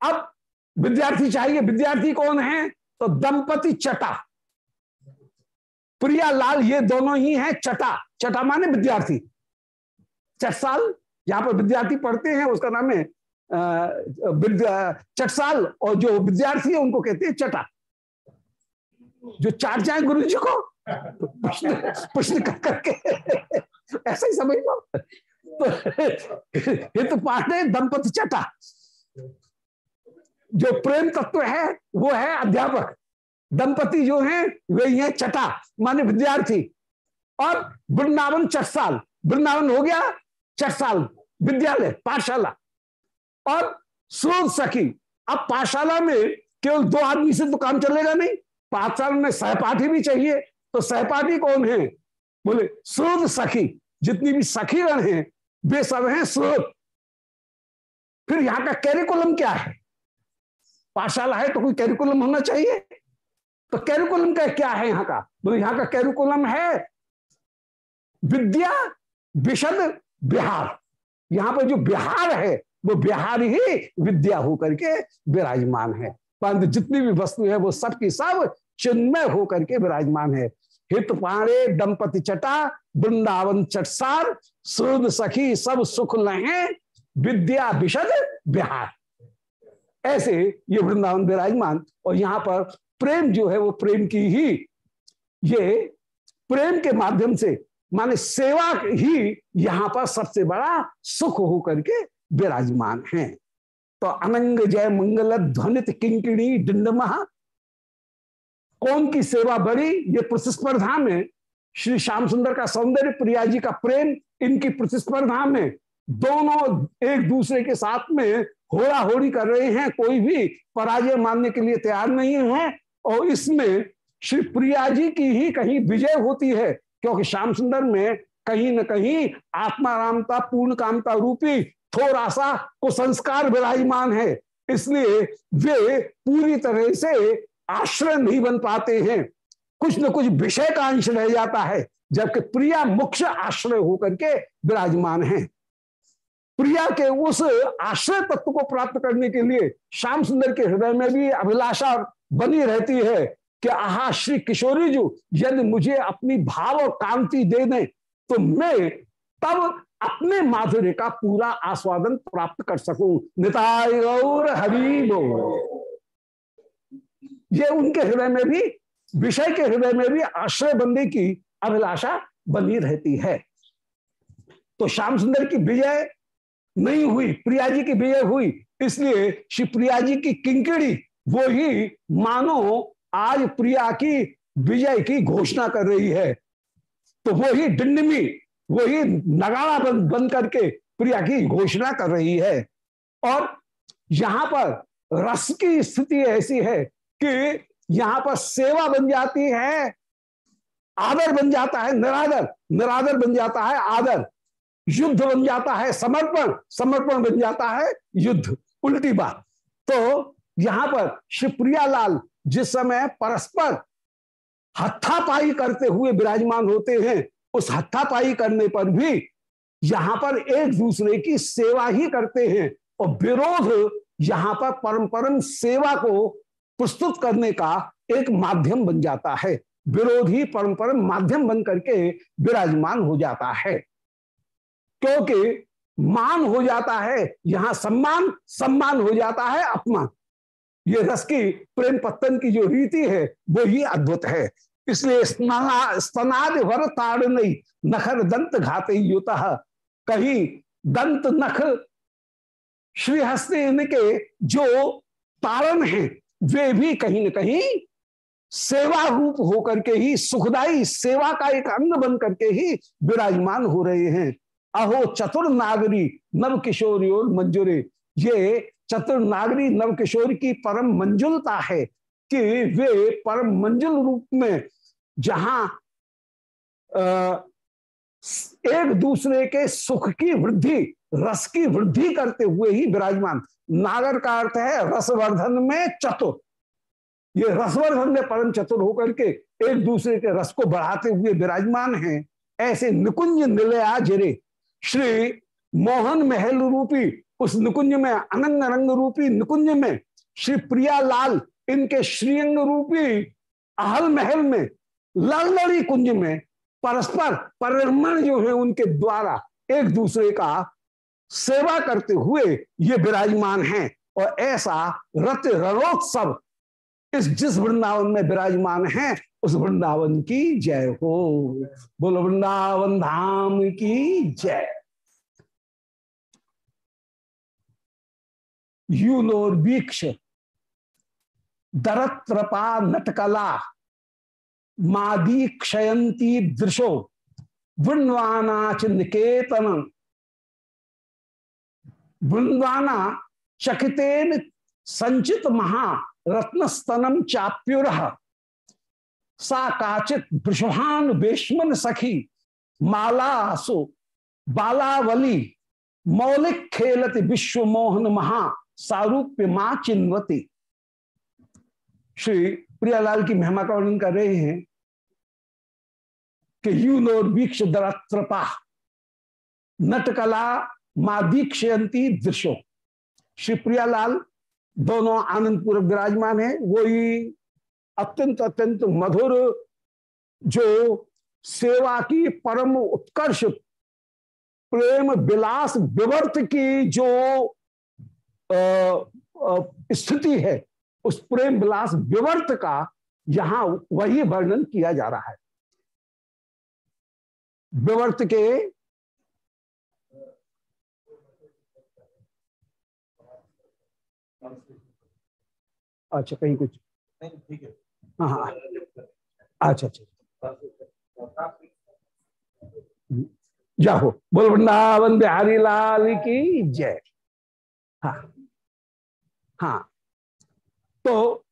A: अब विद्यार्थी चाहिए, विद्यार्थी कौन है? तो दंपति चटा। प्रिया लाल ये दोनों ही हैं चटा। चटा माने विद्यार्थी। चटसाल यहाँ पर विद्यार्थी पढ़ते हैं, उसका नाम है चटसाल और जो विद्यार्थी है, उनको कहते हैं चटा। जो चाट जाए गुरु जी को प्रश्न प्रश्न कर करके। ऐसा ही समझ लो। तो तो पांडे दंपति चटा। जो प्रेम तत्व है, वो है अध्यापक। दंपति जो हैं, वे हैं चटा, माने विद्यार्थी। और वृंदावन चटसाल वृंदावन हो गया चटसाल विद्यालय, पाठशाला। और सूद सखी, अब पाठशाला में केवल दो आदमी से तो काम चलेगा नहीं, पाठशाला में सहपाठी भी चाहिए तो सहपाठी कौन है? बोले सूद सखी। जितनी भी सखी गण हैं, वे सब हैं सूद फिर यहाँ का कैरिकुलम क्या है? पाठशाला है तो कोई कैरिकुलम होना चाहिए? तो कैरिकुलम का क्या है यहाँ का? बोले, यहाँ का कैरिकुलम है विद्या, विशद बिहार यहाँ पर जो बिहार है, वो बिहार ही विद्या होकर के विराजमान है। परंतु जितनी भी वस्तु है, वो सब की सब चिन्मय होकर के विराजमान है। हित पाणे, दंपति चटा, वृंदावन चटसार सुद सखी सब सुख लहे, विद्या विशद बिहार। ऐसे ये वृंदावन विराजमान, और यहाँ पर प्रेम जो है, वो प्रेम की ही, ये प्रेम के माध्यम से, माने सेवा ही यहाँ पर सबसे बड़ा सुख होकर के विराजमान है। तो अनंग जय मंगल ध्वनित किंकिणी डिंडमहा कौन की सेवा बड़ी? ये प्रतिस्पर्धा में श्री श्याम सुंदर का सौंदर्य, प्रिया जी का प्रेम, इनकी प्रतिस्पर्धा में दोनों एक दूसरे के साथ में होड़ा होड़ी कर रहे हैं। कोई भी पराजय मानने के लिए तैयार नहीं है। और इसमें श्री प्रिया जी की ही कहीं विजय होती है, क्योंकि श्याम सुंदर में कहीं न कहीं आत्मारामता पूर्ण कामता रूपी थोड़ा सा को संस्कार विराजमान है। इसलिए वे पूरी तरह से आश्रय नहीं बन पाते हैं। कुछ न कुछ विषय का अंश रह जाता है, जबकि प्रिया मुख्य आश्रय होकर के विराजमान है। प्रिया के उस आश्रय तत्व को प्राप्त करने के लिए श्याम सुंदर के हृदय में भी अभिलाषा बनी रहती है कि, आहा, श्री किशोरी जी, यदि मुझे अपनी भाव और कांति दे दें तो मैं तब अपने माधुर्य का पूरा आस्वादन प्राप्त कर सकूँ। निताय गौर हबीब ये उनके हृदय में भी, विषय के हृदय में भी आश्रय बंदी की अभिलाषा बनी रहती है। तो श्याम सुंदर की विजय नहीं हुई, प्रिया जी की विजय हुई, इसलिए श्री प्रिया जी की किंकड़ी वो ही मानो आज प्रिया की विजय की घोषणा कर रही है। तो वो ही डिंडमी वो ही नगाड़ा बंद बन करके प्रिया की घोषणा कर रही है। और यहाँ पर रस की स्थिति ऐसी है कि यहाँ पर सेवा बन जाती है, आदर बन जाता है, निरादर निरादर बन जाता है, आदर। युद्ध बन जाता है, समर्पण समर्पण बन जाता है, युद्ध। उल्टी बात। तो यहाँ पर शिवप्रिया लाल जिस समय परस्पर हत्थापाई करते हुए विराजमान होते हैं उस हत्थापाई करने पर भी यहाँ पर एक दूसरे की सेवा ही करते हैं और विरोध यहाँ पर परम परम सेवा को प्रस्तुत करने का एक माध्यम बन जाता है। विरोध ही परम परम माध्यम बन करके विराजमान हो जाता है। क्योंकि मान हो जाता है, यहाँ सम्मान सम्मान हो जाता है, अपमान। ये रस की प्रेम पत्तन की जो रीति है, वो ही अद्भुत है। इसलिए स्तनाद वर ताड़ नहीं नखर दंत घाते युत। कहीं दंत नख श्रीहस्त इनके जो तारण हैं, वे भी कहीं न कहीं सेवा रूप होकर के ही, सुखदाई सेवा का एक अंग बन करके ही विराजमान हो रहे हैं। अहो चतुर नागरी नव किशोरी और मंजूरे, ये चतुर नागरी नव किशोर की परम मंजुलता है कि वे परम मंजुल रूप में जहाँ एक दूसरे के सुख की वृद्धि, रस की वृद्धि करते हुए ही विराजमान। नागर का अर्थ है रसवर्धन में चतुर। ये रसवर्धन में परम चतुर होकर के एक दूसरे के रस को बढ़ाते हुए विराजमान हैं। ऐसे निकुंज निलया जिरे श्री मोहन महल रूपी, उस निकुंज में अनंग रंग रूपी निकुंज में श्री प्रिया लाल इनके श्रीअंग रूपी अहल महल में लड़लड़ी कुंज में परस्पर परिमण जो है उनके द्वारा एक दूसरे का सेवा करते हुए ये विराजमान हैं और ऐसा रत रणोत्सव इस जिस वृंदावन में विराजमान है, उस वृंदावन की जय हो। बोलो, वृंदावन धाम की जय। यूनोर वीक्ष, दरत्रपा नटकला मादी क्षयंती दृशो वृंदवानाच निकेतन। वृंदवाना चकितेन संचित महा रत्नस्तनम चाप्युर। सा काचित वृषभान वेश्मन सखी, मालासु बालावली, मौलिक खेलति विश्व मोहन महा सारूप्य माँ चिन्वती श्री प्रियालाल की महिमा का वर्णन कर रहे हैं कि यू नो वीक्ष दरत्रपा, नटकला माँ दीक्षयंती दृश्यो। श्री प्रियालाल दोनों आनंद विराजमान है, वही अत्यंत अत्यंत मधुर जो सेवा की परम उत्कर्ष, प्रेम विलास विवर्त की जो स्थिति है उस प्रेम विलास विवर्त का यहाँ वही वर्णन किया जा रहा है। विवर्त के अच्छा कहीं कुछ। हाँ। हाँ अच्छा अच्छा। जाओ बोल वृंदावन बिहारी लाल की जय। हाँ हाँ। तो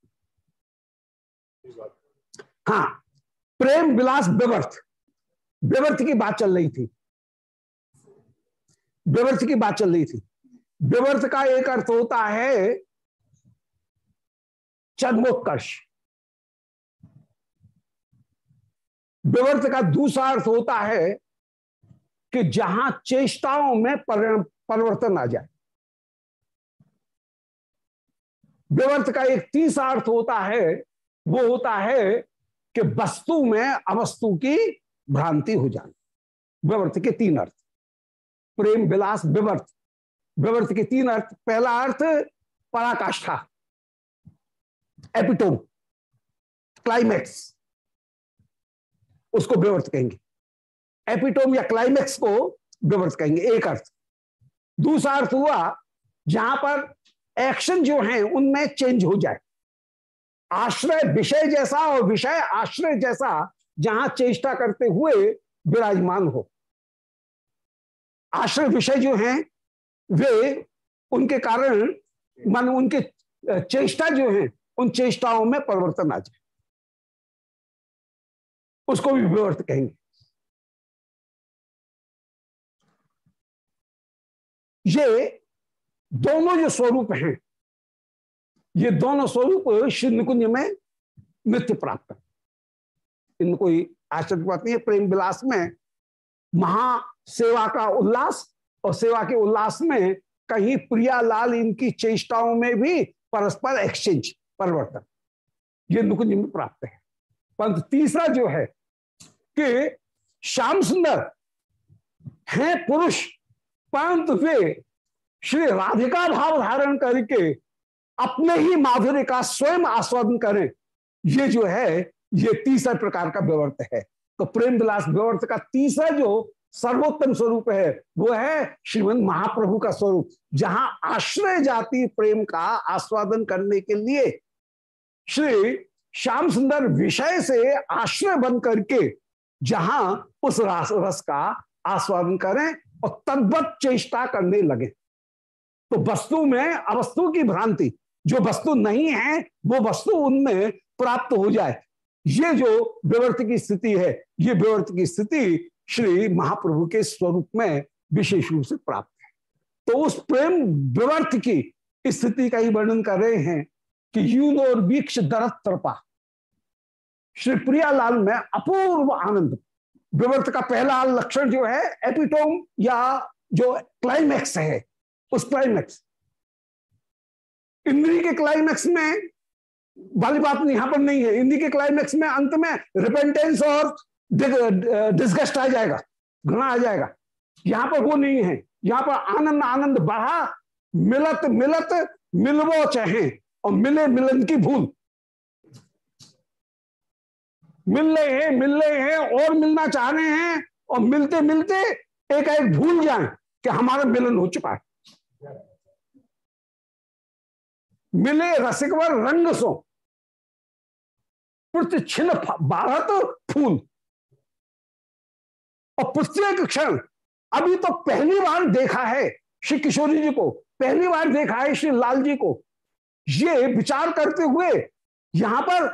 A: हाँ प्रेम विलास विवर्थ विवर्थ की बात चल रही थी। विवर्थ की बात चल रही थी। विवर्थ का एक अर्थ होता है चरमोत्कर्ष। विवर्त का दूसरा अर्थ होता है कि जहाँ चेष्टाओं में परिवर्तन आ जाए। विवर्त का एक तीसरा अर्थ होता है, वो होता है कि वस्तु में अवस्तु की भ्रांति हो जाए विवर्त के तीन अर्थ। प्रेम, विलास, विवर्त। विवर्त के तीन अर्थ। पहला अर्थ, पराकाष्ठा। एपिटोम। क्लाइमैक्स। उसको विवर्त कहेंगे। एपिटोम या क्लाइमैक्स को विवर्त कहेंगे। एक अर्थ। दूसरा अर्थ हुआ, जहाँ पर एक्शन जो है, उनमें चेंज हो जाए। आश्रय विषय जैसा और विषय आश्रय जैसा जहाँ चेष्टा करते हुए विराजमान हो। आश्रय विषय जो हैं, वे उनके कारण, मान उनके चेष्टा जो है, उन चेष्टाओं में परिवर्तन आ जाए। उसको भी विवर्त कहेंगे। ये दोनों जो स्वरूप हैं। ये दोनों स्वरूप श्री निकुंज में नित्य प्राप्त है। इनमें कोई आश्चर्य बात नहीं है, प्रेम विलास में महा सेवा का उल्लास और सेवा के उल्लास में कहीं प्रियालाल इनकी चेष्टाओं में भी परस्पर एक्सचेंज परिवर्तन, ये नुकुंज में प्राप्त है। परंतु तीसरा जो है कि श्याम सुंदर हैं पुरुष, परंतु वे श्री राधिका भाव धारण करके अपने ही माधुर्य का स्वयं आस्वादन करें। ये जो है ये तीसरा प्रकार का व्यवर्त है। तो प्रेम विलास व्यवर्त का तीसरा जो सर्वोत्तम स्वरूप है वो है श्रीमद महाप्रभु का स्वरूप जहाँ आश्रय जाति प्रेम का आस्वादन करने के लिए श्री श्याम सुंदर विषय से आश्रय बन करके जहाँ उस रस, रस का आस्वादन करें और तद्वत चेष्टा करने लगे। तो वस्तु में अवस्तु की भ्रांति। जो वस्तु नहीं है, वो वस्तु उनमें प्राप्त हो जाए। ये जो विवर्त की स्थिति है, ये विवर्त की स्थिति श्री महाप्रभु के स्वरूप में विशेष रूप से प्राप्त है। तो उस प्रेम विवर्त की स्थिति का ही वर्णन कर रहे हैं कि यून और वीक्ष दरत तरपा श्री प्रियालाल में अपूर्व आनंद। विवर्त का पहला लक्षण जो है, एपिटोम या जो क्लाइमैक्स है उस क्लाइमैक्स इंद्री के क्लाइमैक्स में वाली बात यहाँ पर नहीं है। इंद्री के क्लाइमैक्स में अंत में रिपेंटेंस और डिस्गस्ट आ जाएगा, घृणा आ जाएगा। यहाँ पर वो नहीं है। यहाँ पर आनंद आनंद बढ़ा, मिलत मिलत, मिलवो चाहे, और मिले मिलन की भूल। मिल रहे हैं मिल रहे हैं, और मिलना चाह रहे हैं, और मिलते मिलते एक एक भूल जाए कि हमारा मिलन हो चुका है। मिले रसिकवर रंग सो। छिन्न भारत फूल। और प्रत्येक क्षण। अभी तो पहली बार देखा है श्री किशोरी जी को। पहली बार देखा है श्री लाल जी को। ये विचार करते हुए यहाँ पर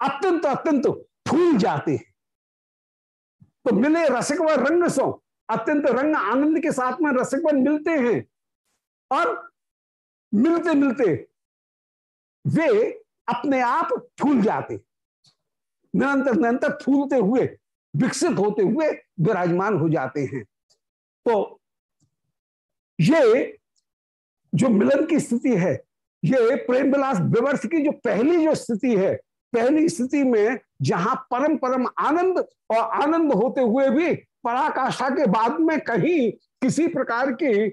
A: अत्यंत अत्यंत फूल जाते हैं। तो मिले रसिक व रंग सो। अत्यंत रंग आनंद के साथ में रसिकवन मिलते हैं। और मिलते मिलते वे अपने आप फूल जाते, निरंतर निरंतर फूलते हुए, विकसित होते हुए विराजमान हो जाते हैं। तो ये जो मिलन की स्थिति है, ये प्रेम विलास विवर्ष की जो पहली जो स्थिति है, पहली स्थिति में जहाँ परम परम आनंद और आनंद होते हुए भी पराकाष्ठा के बाद में कहीं किसी प्रकार की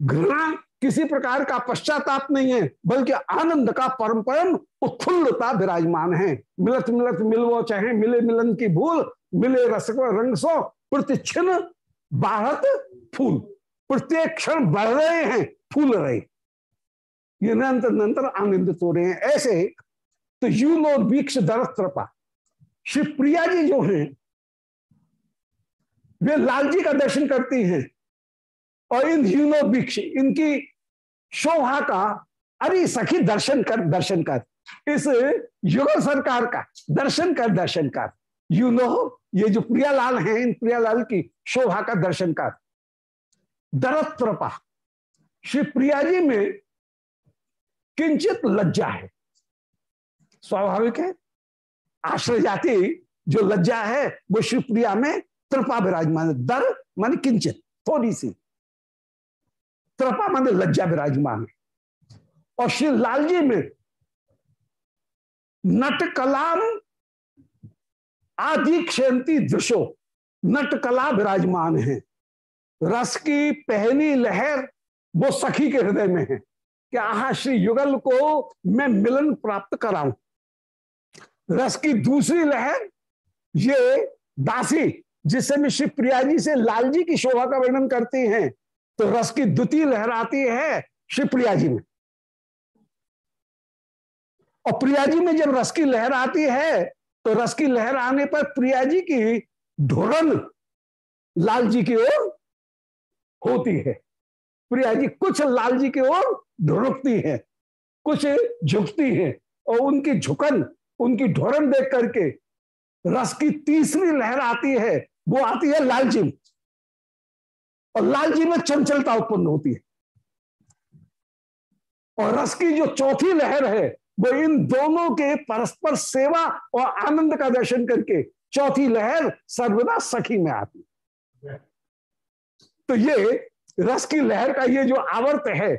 A: घृणा किसी प्रकार का पश्चाताप नहीं है, बल्कि आनंद का परम परम उत्फुल्लता विराजमान है। मिलत मिलत मिलवो चाहे, मिले मिलन की भूल, मिले रसक रंग सो प्रतिक्षण बाहत फूल। प्रत्येक क्षण बढ़ रहे हैं, फूल रहे। ये निरंतर निरंतर आनंदित हो रहे हैं। ऐसे तो यून और वीक्ष दरत्रपा श्री प्रिया जी जो हैं, वे लाल जी का दर्शन करती हैं। और इन यूनो भिक्ष इनकी शोभा का, अरे सखी, दर्शन कर दर्शन कर। इस युगल सरकार का, दर्शन कर दर्शन कर। यू नो ये जो प्रियालाल हैं, इन प्रियालाल की शोभा का दर्शन कर। दरत्रपा, श्री प्रिया जी में किंचित लज्जा है। स्वाभाविक है। आश्रय जाति जो लज्जा है, वो शिवप्रिया में त्रपा विराजमान दर, मान किंचित, थोड़ी सी। त्रपा मान लज्जा विराजमान है और श्री लाल जी में नट कलाम आदि क्षयंती दृशो नट कला विराजमान है। रस की पहली लहर वो सखी के हृदय में है कि आहा श्री युगल को मैं मिलन प्राप्त कराऊं। रस की दूसरी लहर ये दासी जिससे मैं श्री प्रिया जी से लाल जी की शोभा का वर्णन करती हैं तो रस की द्वितीय लहर आती है श्री प्रिया जी में। और प्रिया जी में जब रस की लहर आती है तो रस की लहर आने पर प्रिया जी की ढोरन लाल जी की ओर होती है। प्रिया जी कुछ लाल जी की ओर ढुड़कती है, कुछ झुकती है, और उनकी झुकन, उनकी ढोरन देख करके रस की तीसरी लहर आती है, वो आती है लाल जी और लाल जी में चंचलता उत्पन्न होती है। और रस की जो चौथी लहर है, वो इन दोनों के परस्पर सेवा और आनंद का दर्शन करके चौथी लहर सर्वदा सखी में आती तो ये रस की लहर का ये जो आवर्त है,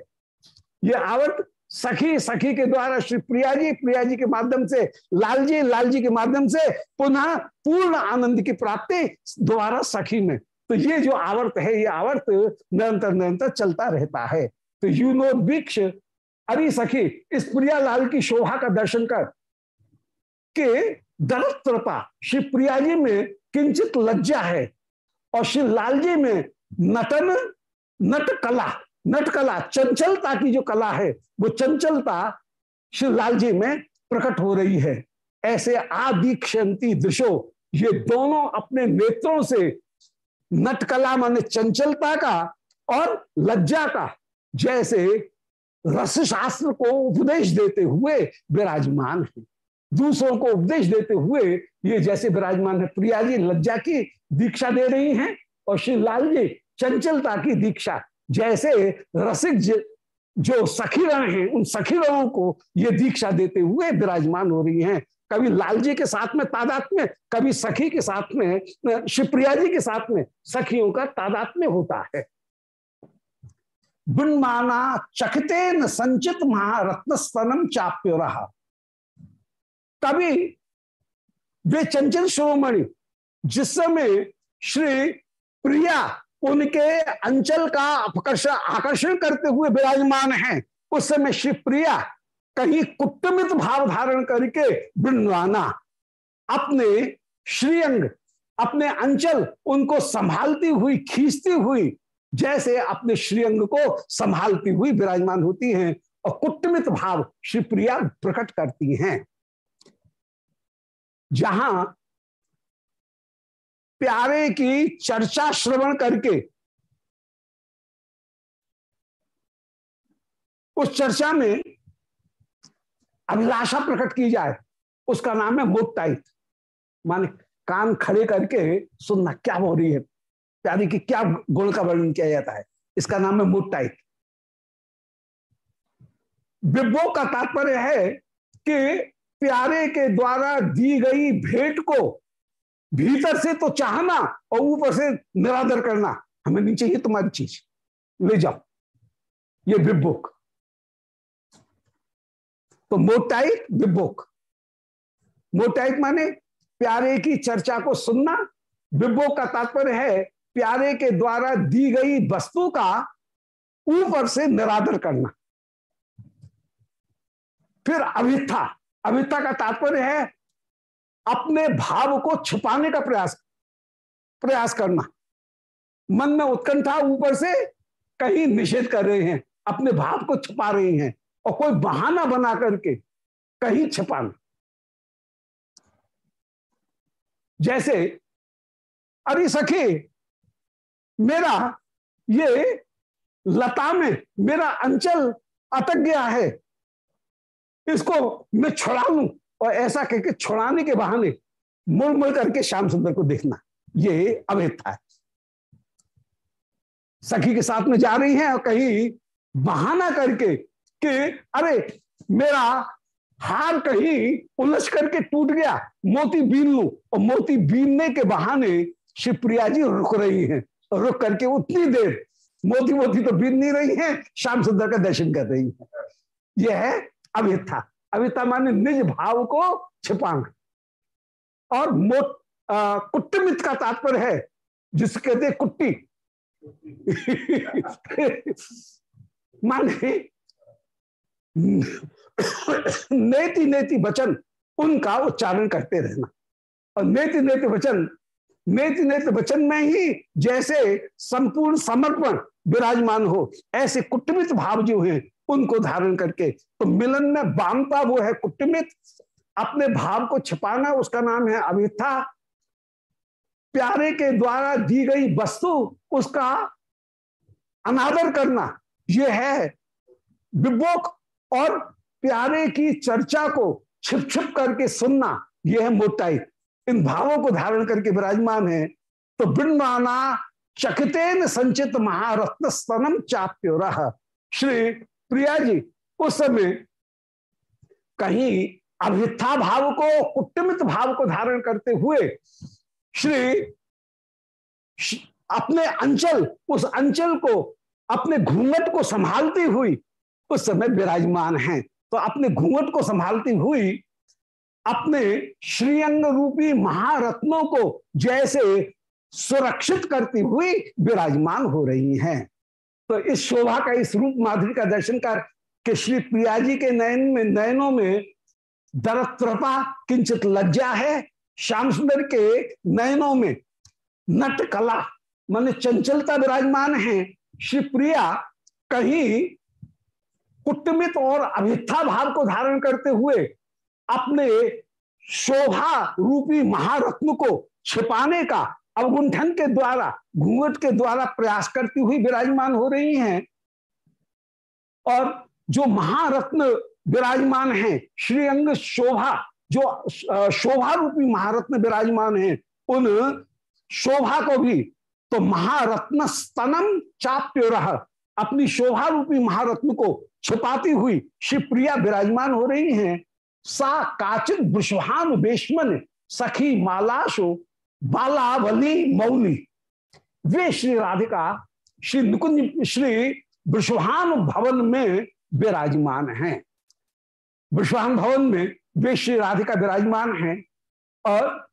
A: ये आवर्त सखी सखी के द्वारा श्री प्रिया जी प्रिया जी के माध्यम से लाल जी लाल जी के माध्यम से पुनः पूर्ण आनंद की प्राप्ति द्वारा सखी में तो ये जो आवर्त है, ये आवर्त निरंतर निरंतर चलता रहता है। तो यूनो वृक्ष, अरे सखी, इस प्रिया लाल की शोभा का दर्शन कर के दरत्रपा श्री प्रिया जी में किंचित लज्जा है और श्री लाल जी में नटन नट कला नट कला चंचलता की जो कला है, वो चंचलता श्री लाल जी में प्रकट हो रही है। ऐसे आदि दृशो ये दोनों अपने नेत्रों से नट कला माने चंचलता का और लज्जा का, जैसे रस शास्त्र को उपदेश देते हुए विराजमान है। दूसरों को उपदेश देते हुए ये जैसे विराजमान है, प्रिया जी लज्जा की दीक्षा दे रही हैं और श्री लाल जी चंचलता की दीक्षा, जैसे रसिक जो सखीरण हैं, उन सखीरणों को ये दीक्षा देते हुए विराजमान हो रही हैं। कभी लाल जी के साथ में, तादात में, कभी सखी के साथ में, शिवप्रिया जी के साथ में सखियों का तादात में होता है। बिनमाना चखते न संचित महारत्न स्तनम चाप्यो रहा। कभी वे चंचल शिरोमणि, जिस समय श्री प्रिया उनके अंचल का आकर्षण करते हुए विराजमान हैं, उस समय श्री प्रिया कहीं कुटमित भाव धारण करके बिनवाना अपने श्रीअंग, अपने अंचल उनको संभालती हुई, खींचती हुई, जैसे अपने श्रीअंग को संभालती हुई विराजमान होती हैं और कुटमित भाव श्री प्रिया प्रकट करती हैं। जहाँ प्यारे की चर्चा श्रवण करके, उस चर्चा में अभिलाषा प्रकट की जाए। उसका नाम है मोटाइत माने कान खड़े करके सुनना क्या हो रही है? प्यारी की क्या गुण का वर्णन किया जाता है? इसका नाम है मोटाइत विभो का तात्पर्य है कि प्यारे के द्वारा दी गई भेंट को भीतर से तो चाहना और ऊपर से निरादर करना। हमें नहीं चाहिए तुम्हारी चीज़। ले जाओ। ये विभुक तो मोटाइक विभुक। मोटाइक माने प्यारे की चर्चा को सुनना। विभोग का तात्पर्य है प्यारे के द्वारा दी गई वस्तु का ऊपर से निरादर करना। फिर अभिथा। अभिथा का तात्पर्य है अपने भाव को छुपाने का प्रयास प्रयास करना। मन में उत्कंठा ऊपर से कहीं निषेध कर रहे हैं, अपने भाव को छुपा रहे हैं। और कोई बहाना बना करके कहीं छिपाना जैसे, अरे सखी, मेरा ये लता में मेरा अंचल अटक गया है। इसको मैं छुड़ा लू और ऐसा कहकर छुड़ाने के बहाने मुड़ करके श्याम सुंदर को देखना, ये अवैध है। सखी के साथ में जा रही है और कहीं बहाना करके कि अरे, मेरा हार कहीं उलझ करके टूट गया। मोती बीन लू। और मोती बीनने के बहाने शिवप्रिया जी रुक रही हैं। रुक करके उतनी देर मोती मोती तो बीन नहीं रही हैं, श्याम सुंदर का दर्शन कर रही है। यह है अभिथा। अभिथा माने निज भाव को छिपाना। और मोट कुट्टमित का तात्पर्य है जिससे कहते कुट्टी। माने नेति नेति वचन, उनका उच्चारण करते रहना। और नेति नेति वचन नेति नेति वचन में ही जैसे संपूर्ण समर्पण विराजमान हो, ऐसे कुटमित भाव जो हैं, उनको धारण करके। तो मिलन में बामता वो है कुटमित अपने भाव को छिपाना, उसका नाम है अभिथा प्यारे के द्वारा दी गई वस्तु, उसका अनादर करना यह है विबोक और प्यारे की चर्चा को छिप छिप करके सुनना, यह है मोटाई। इन भावों को धारण करके विराजमान है तो बिन्वाना चकितेन संचित महारत्न स्तनम चाप्यो रहा। श्री प्रिया जी, उस समय कहीं अभिथा भाव को, कुटमित भाव को धारण करते हुए श्री अपने अंचल, उस अंचल को, अपने घूंघट को संभालती हुई उस समय विराजमान हैं। तो अपने घूंघट को संभालती हुई, अपने श्रीअंग रूपी महारत्नों को जैसे सुरक्षित करती हुई विराजमान हो रही हैं। तो इस शोभा का, इस रूप माधुरी का दर्शन कर के श्री प्रिया जी के नयन में, नयनों में दरत्रपा किंचित लज्जा है। श्याम सुंदर के नयनों में नट कला मान चंचलता विराजमान है। श्री प्रिया कहीं कुटमित और अभिथा भाव को धारण करते हुए अपने शोभा रूपी महारत्न को छिपाने का अवगुंठन के द्वारा, घूंघट के द्वारा प्रयास करती हुई विराजमान हो रही हैं। और जो महारत्न विराजमान है, श्रीअंग शोभा, जो शोभा रूपी महारत्न विराजमान है, उन शोभा को भी तो महारत्न स्तनम चाप्य रह अपनी शोभा रूपी महारत्न को छुपाती हुई शिवप्रिया विराजमान हो रही हैं। सा काचित विश्वान बेशमन सखी मालाशो, बालावली मौली। वे श्री राधिका, श्री नुकुंज, श्री विश्वान भवन में विराजमान हैं। विश्वान भवन में वे श्री राधिका विराजमान हैं और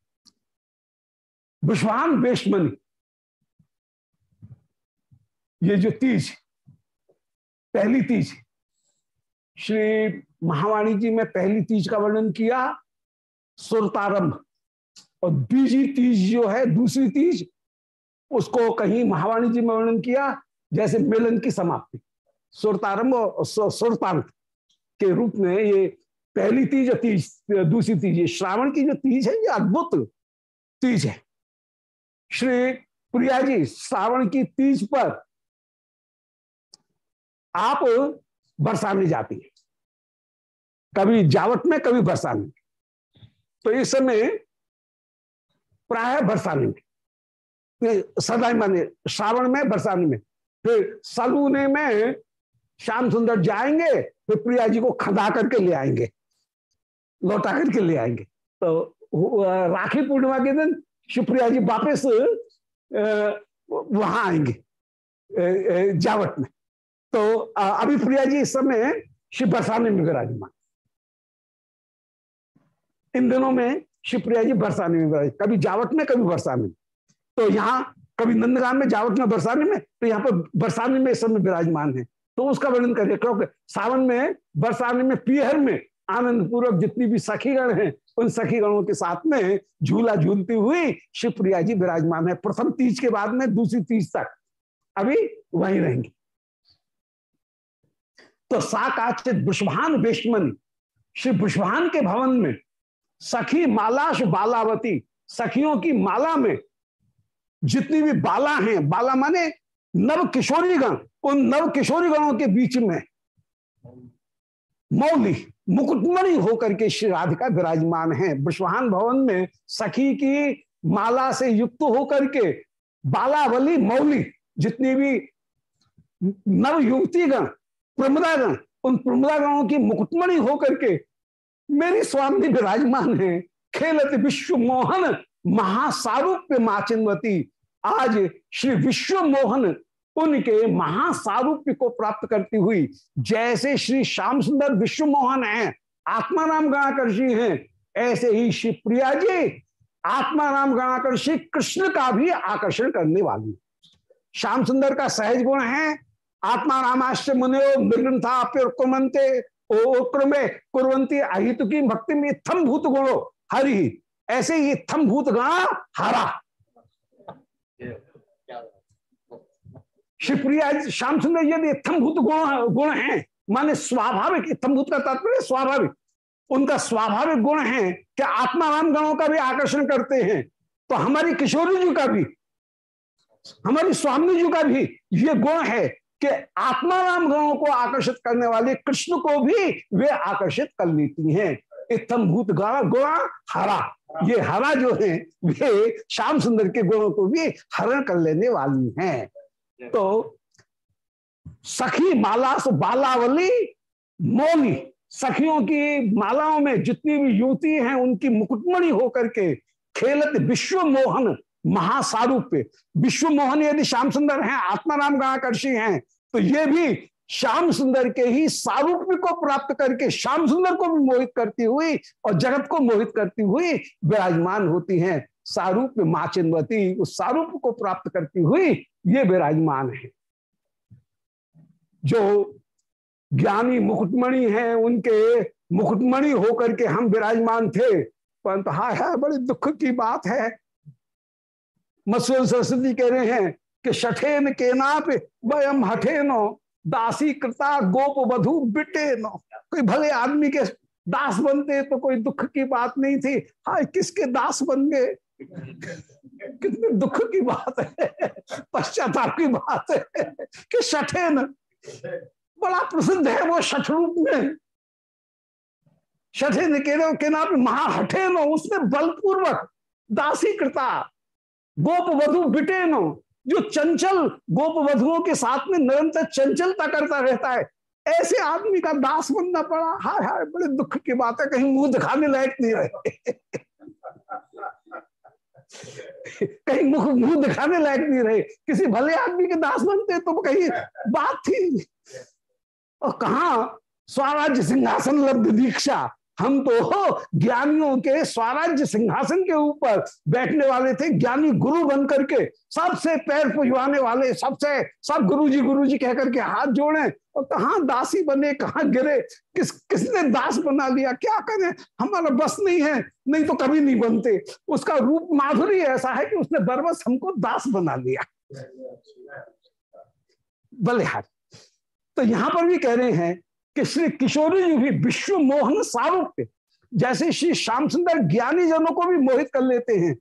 A: विश्वान बेशमन ये जो तीज पहली तीज। श्री महावाणी जी में पहली तीज का वर्णन किया, सुरतारंभ। और बीजी तीज जो है, दूसरी तीज, उसको कहीं महावाणी जी में वर्णन किया, जैसे मिलन की समाप्ति। सुरतारंभ और सुरतांत के रूप में ये पहली तीज और तीज, दूसरी तीज, ये श्रावण की जो तीज है, ये अद्भुत तीज है। श्री प्रिया जी, श्रावण की तीज पर आप बरसाने जाती है। कभी जावट में, कभी बरसाने तो इस समय प्राय बरसाने में। सदाई माने श्रावण में, बरसाने में। फिर सलूने में श्याम सुंदर जाएँगे, फिर प्रिया जी को खदा करके ले आएँगे, लौटा करके ले आएँगे। तो राखी पूर्णिमा के दिन शिवप्रिया जी वापिस वहाँ आएँगे जावट में। तो अभी प्रिया जी इस समय शिव बरसाने में विराजमान। इन दिनों में शिवप्रिया जी बरसाने में विराज कभी जावट में, कभी बरसाने में। तो यहाँ कभी नंदगाम में जावट में, बरसाने में तो यहाँ पर बरसाने में इस समय विराजमान है। तो उसका वर्णन करिए, क्योंकि सावन में, बरसाने में पीहर में आनंद पूर्वक जितनी भी सखीगण हैं, उन सखीगणों के साथ में झूला झूलती हुई शिवप्रिया जी विराजमान है। प्रथम तीज के बाद में, दूसरी तीज तक। अभी वहीं रहेंगे। तो साकाचित बुष्भान बेशमन श्री बुष्भान के भवन में सखी मालाश बालावती, सखियों की माला में जितनी भी बाला हैं, बाला माने नव किशोरी गण उन नव किशोरी गणों के बीच में मौली, मुकुटमणि होकर के श्री राधिका विराजमान है। विश्वान भवन में सखी की माला से युक्त होकर के बालावली, मौली जितनी भी नव युवती गण प्रमदागण, उन प्रमदागणों की मुकुटमणि होकर के मेरी स्वामी विराजमान है। खेलत विश्व मोहन महासारूप्य माचिनवती। आज श्री विश्व मोहन उनके महासारूप्य को प्राप्त करती हुई, जैसे श्री श्याम सुंदर विश्व मोहन है आत्मा नाम गणाकर्षी हैं, ऐसे ही श्री प्रिया जी आत्मा नाम गणाकर्षी कृष्ण का भी आकर्षण करने वाली। श्याम सुंदर का सहज गुण है आत्मा रामाश्य मुने मृगंथा कुरंते क्रमे अहित की भक्ति में थम भूत गुणो, हरि। ऐसे ही थम भूत गणा हरा। शिवप्रिया श्याम सुंदर यदि इतमभूत गुण गुण है, माने स्वाभाविक इथम भूत का तात्पर्य स्वाभाविक। उनका स्वाभाविक गुण है कि आत्माराम गणों का भी आकर्षण करते हैं तो हमारी किशोरी जी का भी, हमारी स्वामी जी का भी ये गुण है कि आत्माराम गणों को आकर्षित करने वाले कृष्ण को भी वे आकर्षित कर लेती हैं। इतम भूत गण गुणा हरा। ये हरा जो है, वे श्याम सुंदर के गुणों को भी हरण कर लेने वाली हैं। तो सखी माला बालावली मौली सखियों की मालाओं में जितनी भी युवती हैं, उनकी मुकुटमणि होकर के खेलत विश्व मोहन महासारूप्य। विश्व मोहन यदि श्याम सुंदर हैं, आत्माराम गणाकर्षी हैं तो ये भी श्याम सुंदर के ही सारूप्य को प्राप्त करके श्याम सुंदर को भी मोहित करती हुई और जगत को मोहित करती हुई विराजमान होती हैं। सारूप माचिनवती उस सारूप को प्राप्त करती हुई ये विराजमान है। जो ज्ञानी मुकुटमणि हैं, उनके मुकुटमणि होकर के हम विराजमान थे। परंतु हाय हाय, बड़े दुख की बात है। मत्स्य सरस्वती कह रहे हैं कि शठेन के नाप वयम हठेनो दासी कृता गोप वधु बिटे नो कोई भले आदमी के दास बनते तो कोई दुख की बात नहीं थी। हाय किसके दास बन गए? कितने दुख की बात है पश्चाताप की बात है कि शठेन बड़ा प्रसिद्ध है वो शठ रूप में। शठे के, के नाम नो उसने बलपूर्वक दासी कृता गोप वधु बिटेनो। जो चंचल गोप वधुओं के साथ में निरंतर चंचलता करता रहता है, ऐसे आदमी का दास बनना पड़ा। हाय हाय, बड़े दुख की बात है, कहीं मुँह दिखाने लायक नहीं रहे। कहीं मुख मुँह दिखाने लायक नहीं रहे। किसी भले आदमी के दास बनते तो कहीं बात थी। और कहा स्वराज्य सिंहासन लब्ध दीक्षा हम तो ज्ञानियों के स्वराज्य सिंहासन के ऊपर बैठने वाले थे, ज्ञानी गुरु बन करके सबसे पैर पुजवाने वाले, सबसे, सब गुरुजी गुरुजी कह करके हाथ जोड़े। और कहा दासी बने, कहा गिरे, किस, किसने दास बना लिया, क्या करें? हमारा बस नहीं है, नहीं तो कभी नहीं बनते। उसका रूप माधुरी ऐसा है कि उसने बरबस हमको दास बना लिया। बलिहार। तो यहाँ पर भी कह रहे हैं कि श्री किशोरी जी भी विश्व मोहन सारूप्य जैसे श्री श्याम सुंदर ज्ञानी जनों को भी मोहित कर लेते हैं।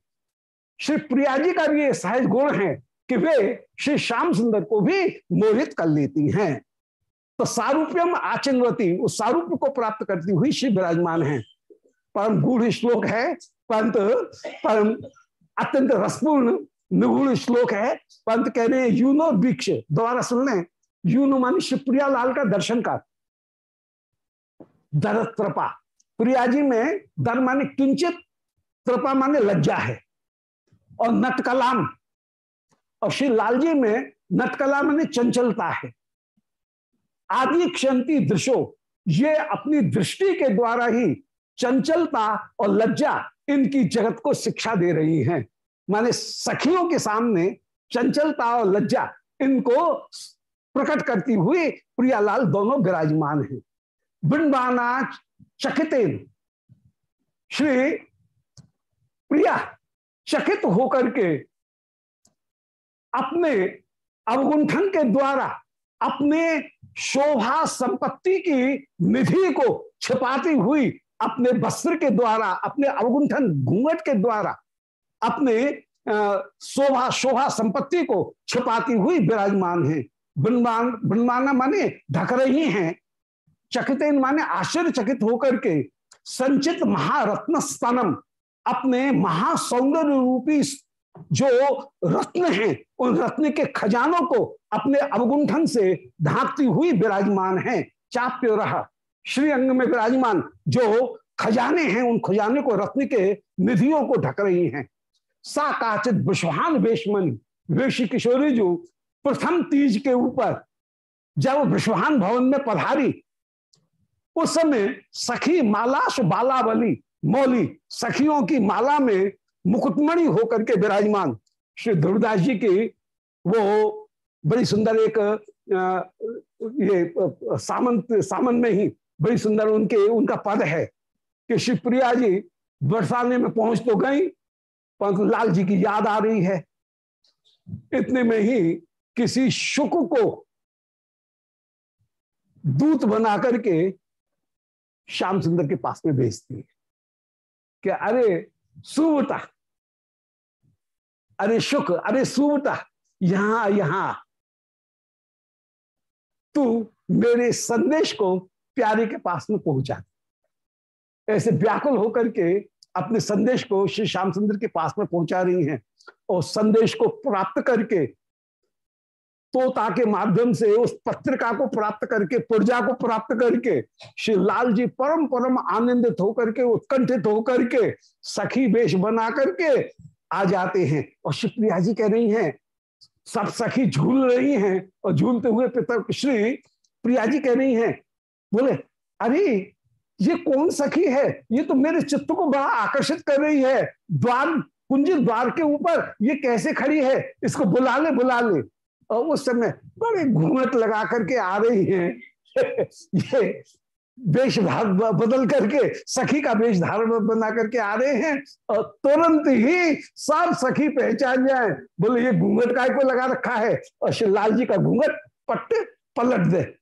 A: श्री प्रिया जी का भी ये सहज गुण है कि वे श्री श्याम सुंदर को भी मोहित कर लेती हैं। तो सारूप्यम आचिन्वती, उस सारूप्य को प्राप्त करती हुई श्री विराजमान है। परम गूढ़ श्लोक है पंत परम अत्यंत रसपूर्ण निगुण श्लोक है। पंत कह रहे हैं, यूनो वृक्ष दोबारा सुन लें। यूनो मानी शिवप्रिया लाल का दर्शन का। दर त्रपा प्रिया जी में दर माने किंचित, त्रपा माने लज्जा है और नटकलाम। और श्री लाल जी में नटकला माने चंचलता है। आदि क्षंति दृशो ये अपनी दृष्टि के द्वारा ही चंचलता और लज्जा इनकी जगत को शिक्षा दे रही हैं। माने सखियों के सामने चंचलता और लज्जा इनको प्रकट करती हुई प्रियालाल दोनों विराजमान हैं। बिंबाना चकितेन। श्री प्रिया चकित होकर के अपने अवगुंठन के द्वारा अपने शोभा संपत्ति की निधि को छिपाती हुई अपने वस्त्र के द्वारा, अपने अवगुंठन घूंघट के द्वारा अपने शोभा शोभा संपत्ति को छिपाती हुई विराजमान है। ब्रह्माना माने ढक रही हैं। चकित माने आश्चर्यचकित होकर के संचित महारत्न स्तनम, अपने महासौंदर्य रूपी जो रत्न हैं, उन रत्न के खजानों को अपने अवगुंठन से ढांकती हुई विराजमान है, चाप्य रहा। श्री अंग में विराजमान जो खजाने हैं, उन खजाने को रत्न के निधियों को ढक रही हैं। सा काचित विश्वान वेशमन, वेशी किशोरी जो, प्रथम तीज के ऊपर जब विश्वान भवन में पधारी उस समय सखी मालाश बालावली, मौली सखियों की माला में मुकुटमणि होकर के विराजमान। श्री ध्रुवदास जी की वो बड़ी सुंदर एक ये सामंत, सामन में ही बड़ी सुंदर उनके, उनका पद है कि शिवप्रिया जी बरसाने में पहुँच तो गई, परंतु लाल जी की याद आ रही है। इतने में ही किसी शुक को दूत बना करके श्याम सुंदर के पास में भेजती है। कि अरे सुवटा अरे, शुक। अरे सुवटा यहाँ यहाँ। तू मेरे संदेश को प्यारे के पास में पहुँचा ऐसे व्याकुल होकर के अपने संदेश को श्री श्याम सुंदर के पास में पहुँचा रही हैं और संदेश को प्राप्त करके तोता के माध्यम से उस पत्रिका को प्राप्त करके, पुर्जा को प्राप्त करके, श्री लाल जी परम परम आनंदित होकर के, उत्कंठित होकर के, सखी वेश बना करके आ जाते हैं। और शिवप्रिया जी कह रही हैं, सब सखी झूल रही हैं और झूलते हुए पिता श्री प्रिया जी कह रही हैं, बोले, अरे, ये कौन सखी है? ये तो मेरे चित्त को बड़ा आकर्षित कर रही है। द्वार, कुंज द्वार के ऊपर ये कैसे खड़ी है? इसको बुला ले बुला ले। और उस समय बड़े घूंघट लगा करके आ रही हैं। ये वेश भाग बदल करके, सखी का वेश धारण बना करके आ रहे हैं और तुरंत ही सब सखी पहचान जाए, बोले, ये घूंघट काय को लगा रखा है? और शिवलाल जी का घूंघट पट्ट पलट दे।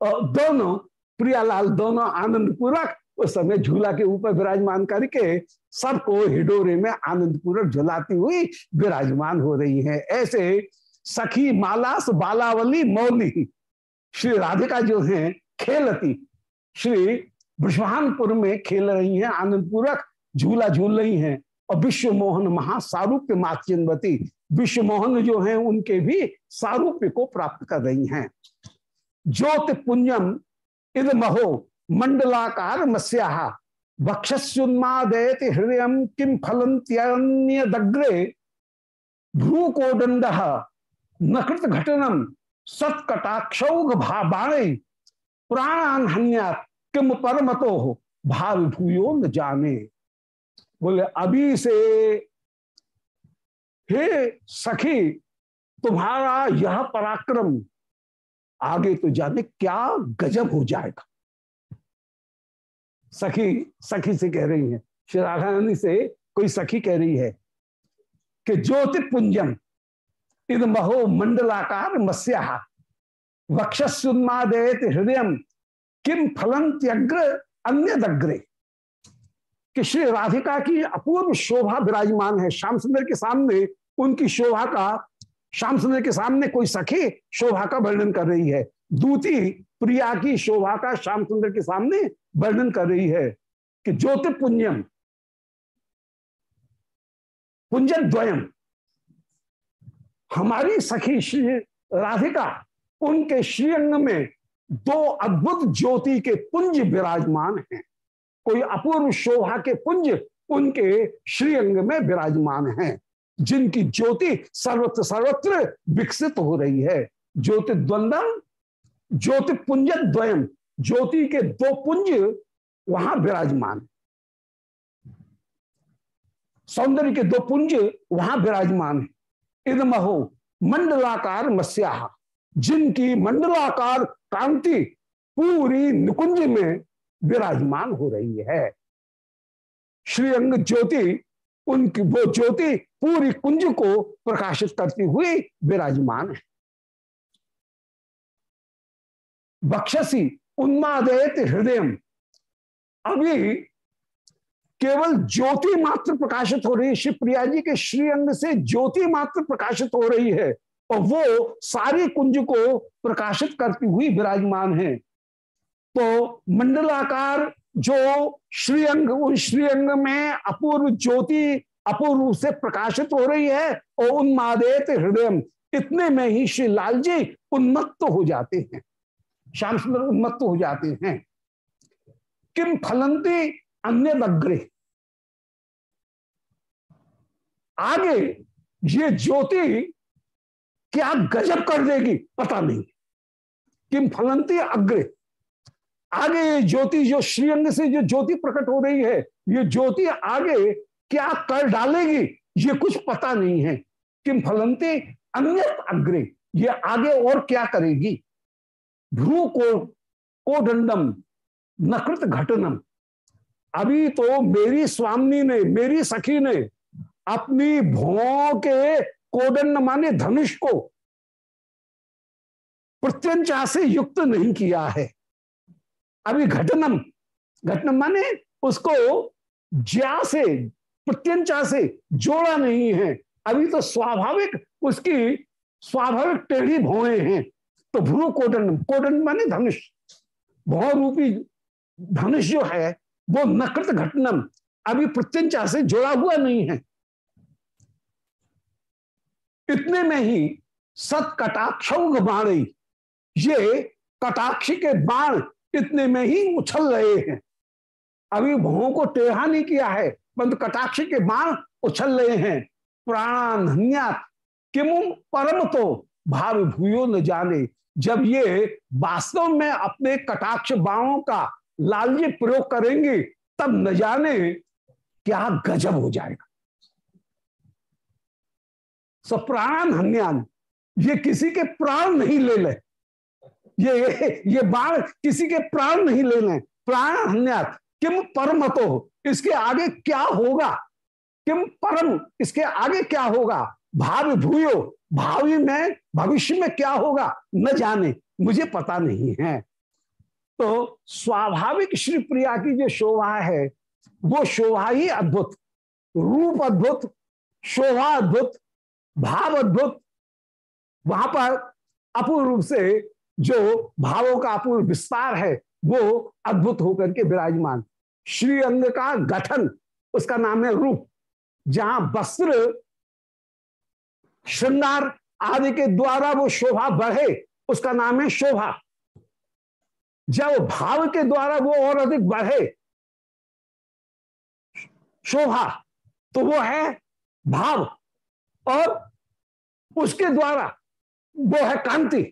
A: और दोनों, प्रियालाल दोनों आनंद पूर्वक उस समय झूला के ऊपर विराजमान करके सबको हिडोरे में आनंद पूर्वक झुलाती हुई विराजमान हो रही है। ऐसे सखी मालास बालावली मौली। श्री राधिका जो है, खेलती। श्री ब्रष्भानपुर में खेल रही हैं आनंद पूर्वक झूला झूल रही हैं और विश्व मोहन महासारूप्य मातचिन्वती विश्व मोहन जो हैं, उनके भी सारूप्य को प्राप्त कर रही हैं। ज्योति पुण्यम इद महो मंडलाकार मस्या वक्षस्ुन्मादयति हृदय किम फलंत्यन्य दग्रे भ्रूकोदंड नकृत घटनम सत्कटाक्षौघ भाबाणे प्राणान हन्या किम परमतो हो भाव भूयो न जाने। बोले, अभी से, हे सखी, तुम्हारा यह पराक्रम आगे तो जाने क्या गजब हो जाएगा। सखी सखी से कह रही है, श्री राधारानी से कोई सखी कह रही है कि ज्योतिपुंजम इन महो मंडलाकार मस्या। वक्षस्ुन्मादयत हृदय किम फलंत्यग्र अन्य दग्रे कि श्री राधिका की अपूर्व शोभा विराजमान है। श्याम सुंदर के सामने, उनकी शोभा का, श्याम सुंदर के सामने कोई सखी शोभा का वर्णन कर रही है। दूती प्रिया की शोभा का श्याम सुंदर के सामने वर्णन कर रही है। कि ज्योति पुण्यम पुंजन पुंजद्वयम हमारी सखी श्री राधिका, उनके श्रीअंग में दो अद्भुत ज्योति के पुंज विराजमान हैं। कोई अपूर्व शोभा के पुंज उनके श्रीअंग में विराजमान हैं, जिनकी ज्योति सर्वत्र सर्वत्र विकसित हो रही है। ज्योति द्वंदम ज्योति पुंज द्वयम ज्योति के दो पुंज वहाँ विराजमान सौंदर्य के दो पुंज वहाँ विराजमान है। इदमहो मंडलाकार मस्या जिनकी मंडलाकार कांति पूरी निकुंज में विराजमान हो रही है। श्रीअंग ज्योति, उनकी वो ज्योति पूरी कुंज को प्रकाशित करती हुई विराजमान है। बक्षसी उन्मादयत हृदय अभी केवल ज्योति मात्र प्रकाशित हो रही है। श्री प्रिया जी के श्रीअंग से ज्योति मात्र प्रकाशित हो रही है और वो सारी कुंज को प्रकाशित करती हुई विराजमान है। तो मंडलाकार जो श्रीअंग उन श्रीअंग में अपूर्व ज्योति अपूर्व से प्रकाशित हो रही है और उन्मादेत हृदय इतने में ही श्री लाल जी उन्मत्त तो हो जाते हैं। श्याम सुंदर उन्मत्त तो हो जाते हैं। किम फलंती अन्य अग्रे आगे ये ज्योति क्या गजब कर देगी पता नहीं। किम फलंती अग्रे। आगे ये ज्योति, जो श्रीअंग से जो ज्योति प्रकट हो रही है, ये ज्योति आगे क्या कर डालेगी, ये कुछ पता नहीं है। किम फलंती अन्य अग्रे। ये आगे और क्या करेगी? भ्रू को, कोदंडम, नकृत घटनम। अभी तो मेरी स्वामी ने, मेरी सखी ने अपनी भौ के कोदंड माने धनुष को प्रत्यंचा से युक्त नहीं किया है। अभी घटनम घटनम माने उसको ज्या से प्रत्यंचा से जोड़ा नहीं है। अभी तो स्वाभाविक उसकी स्वाभाविक टेढ़ी भौए हैं। तो भ्रू कोदंड कोदंड माने धनुष। भौ रूपी धनुष जो है, वो नकृत घटनम। अभी प्रत्यंचा से जुड़ा हुआ नहीं है। इतने में ही सत कटाक्ष बाणी, ये कटाक्ष के बाण इतने में ही उछल रहे हैं। अभी भवों को टेढ़ा नहीं किया है परंतु कटाक्ष के बाण उछल रहे हैं। प्राण हन्यात किमु परम तो भाव भूयो न जाने। जब ये वास्तव में अपने कटाक्ष बाणों का लालजी प्रयोग करेंगे, तब न जाने क्या गजब हो जाएगा। सो प्राण हन्यान। ये किसी के प्राण नहीं ले ले। ये ये बाण किसी के प्राण नहीं ले लें। प्राण हन्यात, किम परम तो इसके आगे क्या होगा? किम परम? इसके आगे क्या होगा? भाव भूयो, भावी में, भविष्य में क्या होगा? न जाने, मुझे पता नहीं है। तो स्वाभाविक श्री प्रिया की जो शोभा है, वो शोभा ही अद्भुत, रूप अद्भुत, शोभा अद्भुत भाव अद्भुत वहाँ पर अपूर्व रूप से जो भावों का अपूर्व विस्तार है, वो अद्भुत होकर के विराजमान। श्री अंग का गठन, उसका नाम है रूप, जहाँ वस्त्र, श्रृंगार आदि के द्वारा वो शोभा बढ़े, उसका नाम है शोभा। जब भाव के द्वारा वो और अधिक बढ़े, शोभा तो वो है भाव और उसके द्वारा वो है कांति।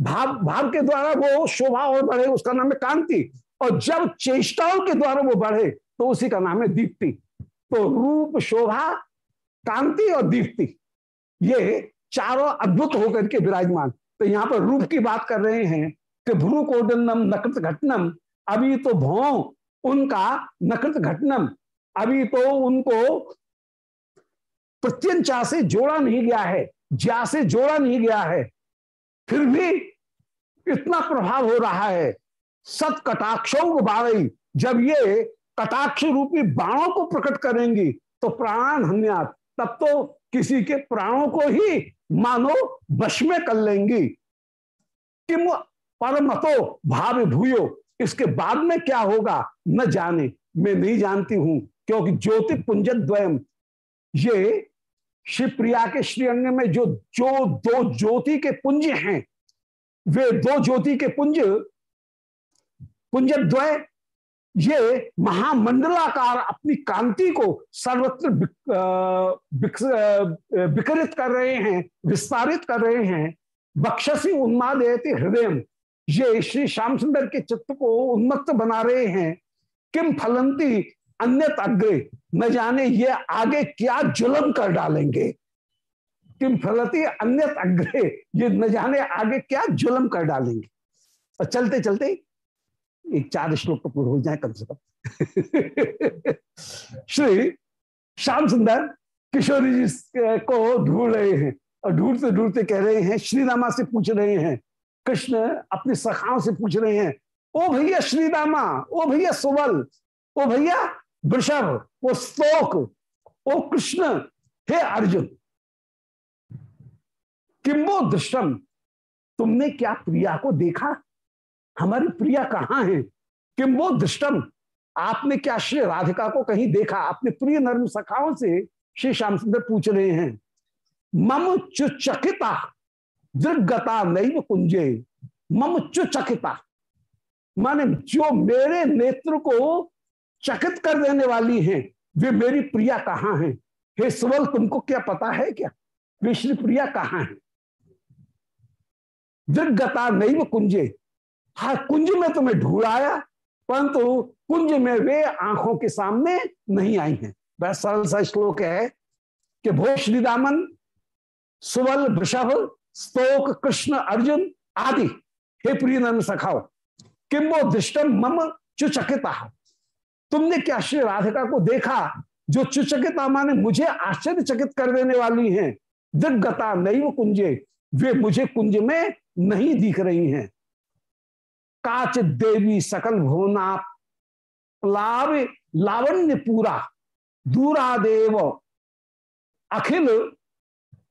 A: भाव भाव के द्वारा वो शोभा और बढ़े, उसका नाम है कांति। और जब चेष्टाओं के द्वारा वो बढ़े तो उसी का नाम है दीप्ति। तो रूप, शोभा, कांति और दीप्ति, ये चारों अद्भुत होकर के विराजमान। तो यहाँ पर रूप की बात कर रहे हैं कि भ्रू कोदंडम नकृत घटनम, अभी तो भौ उनका नकृत घटनम, अभी तो उनको प्रत्यंचा से जोड़ा नहीं गया है। ज्या से जोड़ा नहीं गया है, फिर भी इतना प्रभाव हो रहा है। सत कटाक्षों बाणी जब ये कटाक्ष रूपी बाणों को प्रकट करेंगी तो प्राण हन्यात तब तो किसी के प्राणों को ही मानो वश में कर लेंगी। किम परमतो भाव भूयो, इसके बाद में क्या होगा, न जाने। मैं नहीं जानती हूँ, क्योंकि ज्योति पुंज द्वयम ये शिवप्रिया के श्रीअंग में जो जो दो ज्योति के पुंज हैं, वे दो ज्योति के पुंज पुंज द्वय ये महामंडलाकार अपनी कांति को सर्वत्र विकरित कर रहे हैं, विस्तारित कर रहे हैं। बक्षसी उन्माद हृदय ये श्री श्याम सुंदर के चित्त को उन्मत्त बना रहे हैं। किम फलंती अन्यत अग्रे, न जाने ये आगे क्या जुलम कर डालेंगे। किम फलती अन्यत अग्रे, ये न जाने आगे क्या जुलम कर डालेंगे। और चलते चलते, एक चार श्लोक तो पूर्ण हो जाए कम से कम। श्री श्याम सुंदर किशोरी जी को ढूंढ रहे हैं और ढूंढते ढूंढते कह रहे हैं श्री रामा से पूछ रहे हैं, कृष्ण अपनी सखाओं से पूछ रहे हैं, ओ भैया श्री रामा ओ भैया सुबल ओ भैया वृषभ, वो स्तोक ओ कृष्ण, हे अर्जुन किम्बो दृष्टम, तुमने क्या प्रिया को देखा? हमारी प्रिया कहाँ है? किम्बो दृष्टम, आपने क्या श्री राधिका को कहीं देखा? अपने प्रिय नर्म सखाओं से श्री श्याम सुंदर पूछ रहे हैं। मम चुचकिता दृगता नैव कुंजे। मम चुचकिता, माने जो मेरे नेत्र को चकित कर देने वाली हैं। वे मेरी प्रिया कहाँ हैं? हे सुवल, तुमको क्या पता है क्या? वे श्री प्रिया कहाँ है? दृगता नहीं वो कुंजे। हा, कुंज में तुम्हें ढूंढाया परंतु कुंज में वे आँखों के सामने नहीं आई हैं। वह सरल सा श्लोक है कि भो श्री दामन, सुवल, वृषभ, स्तोक, कृष्ण, अर्जुन आदि। हे प्रिय नम सखाओ किम्बो दृष्टम मम चुचकिता? तुमने क्या श्री राधिका को देखा जो चुचकिता माने मुझे आश्चर्यचकित कर देने वाली हैं? दिग्गता नहीं कुंजे, वे मुझे कुंज में नहीं दिख रही हैं। काच देवी सकल भुवना लाव लावण्य पूरा, दूरादेव, अखिल,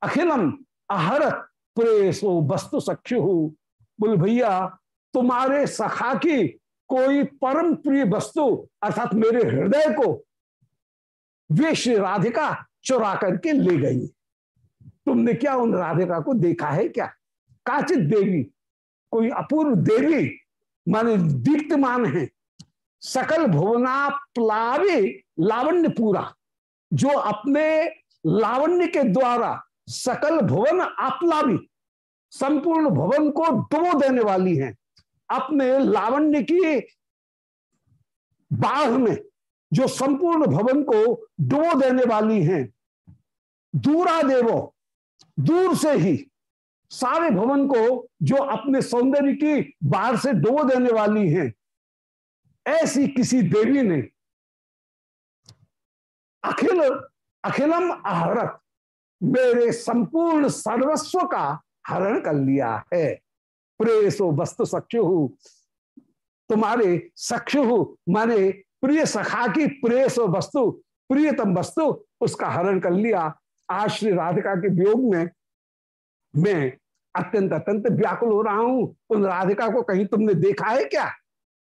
A: अखिलम अहरत प्रेसो वस्तु सख्यु। बोल भैया, तुम्हारे सखा की कोई परम प्रिय वस्तु, अर्थात मेरे हृदय को, वे श्री राधिका चुरा करके ले गई। तुमने क्या उन राधिका को देखा है क्या? काचित देवी, कोई अपूर्व देवी, माने दीप्तमान है। सकल भुवना प्लावी लावण्य पूरा जो अपने लावण्य के द्वारा सकल भुवन आपलावी, संपूर्ण भवन को डुबो देने वाली हैं। अपने लावण्य की बाढ़ में जो संपूर्ण भवन को डुबो देने वाली हैं दूरा देवो दूर से ही सारे भवन को जो अपने सौंदर्य की बाढ़ से डुबो देने वाली हैं, ऐसी किसी देवी ने अखिल, अखिलम आहरत मेरे संपूर्ण सर्वस्व का हरण कर लिया है। प्रेसो वस्तु सख्यु। तुम्हारे सख्यु, माने प्रिय सखा की प्रेस वस्तु, प्रियतम वस्तु, उसका हरण कर लिया। आज श्री राधिका के वियोग में मैं अत्यंत अत्यंत व्याकुल हो रहा हूँ। उन राधिका को कहीं तुमने देखा है क्या?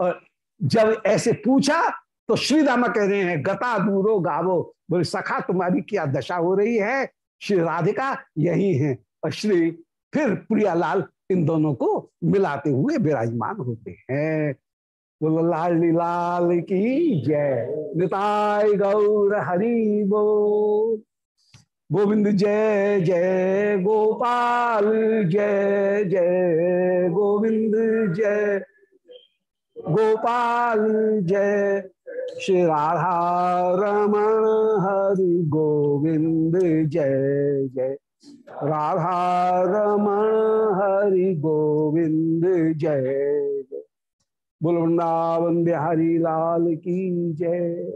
A: और जब ऐसे पूछा तो श्री दामा कह रहे हैं, गता दूरो गावो। बोले, सखा, तुम्हारी क्या दशा हो रही है? श्री राधिका यही है। और श्री फिर प्रियालाल इन दोनों को मिलाते हुए विराजमान होते हैं। बोलो, लाल लाल की जय। निताय गौर हरि बो गोविंद जय जय गोपाल, जय जय गोविंद, जय गोपाल, जय श्री राधा रमण हरि गोविंद, जय जय। राधा रमण हरि गोविंद जय। बोल वृंदावन बिहारी लाल की जय।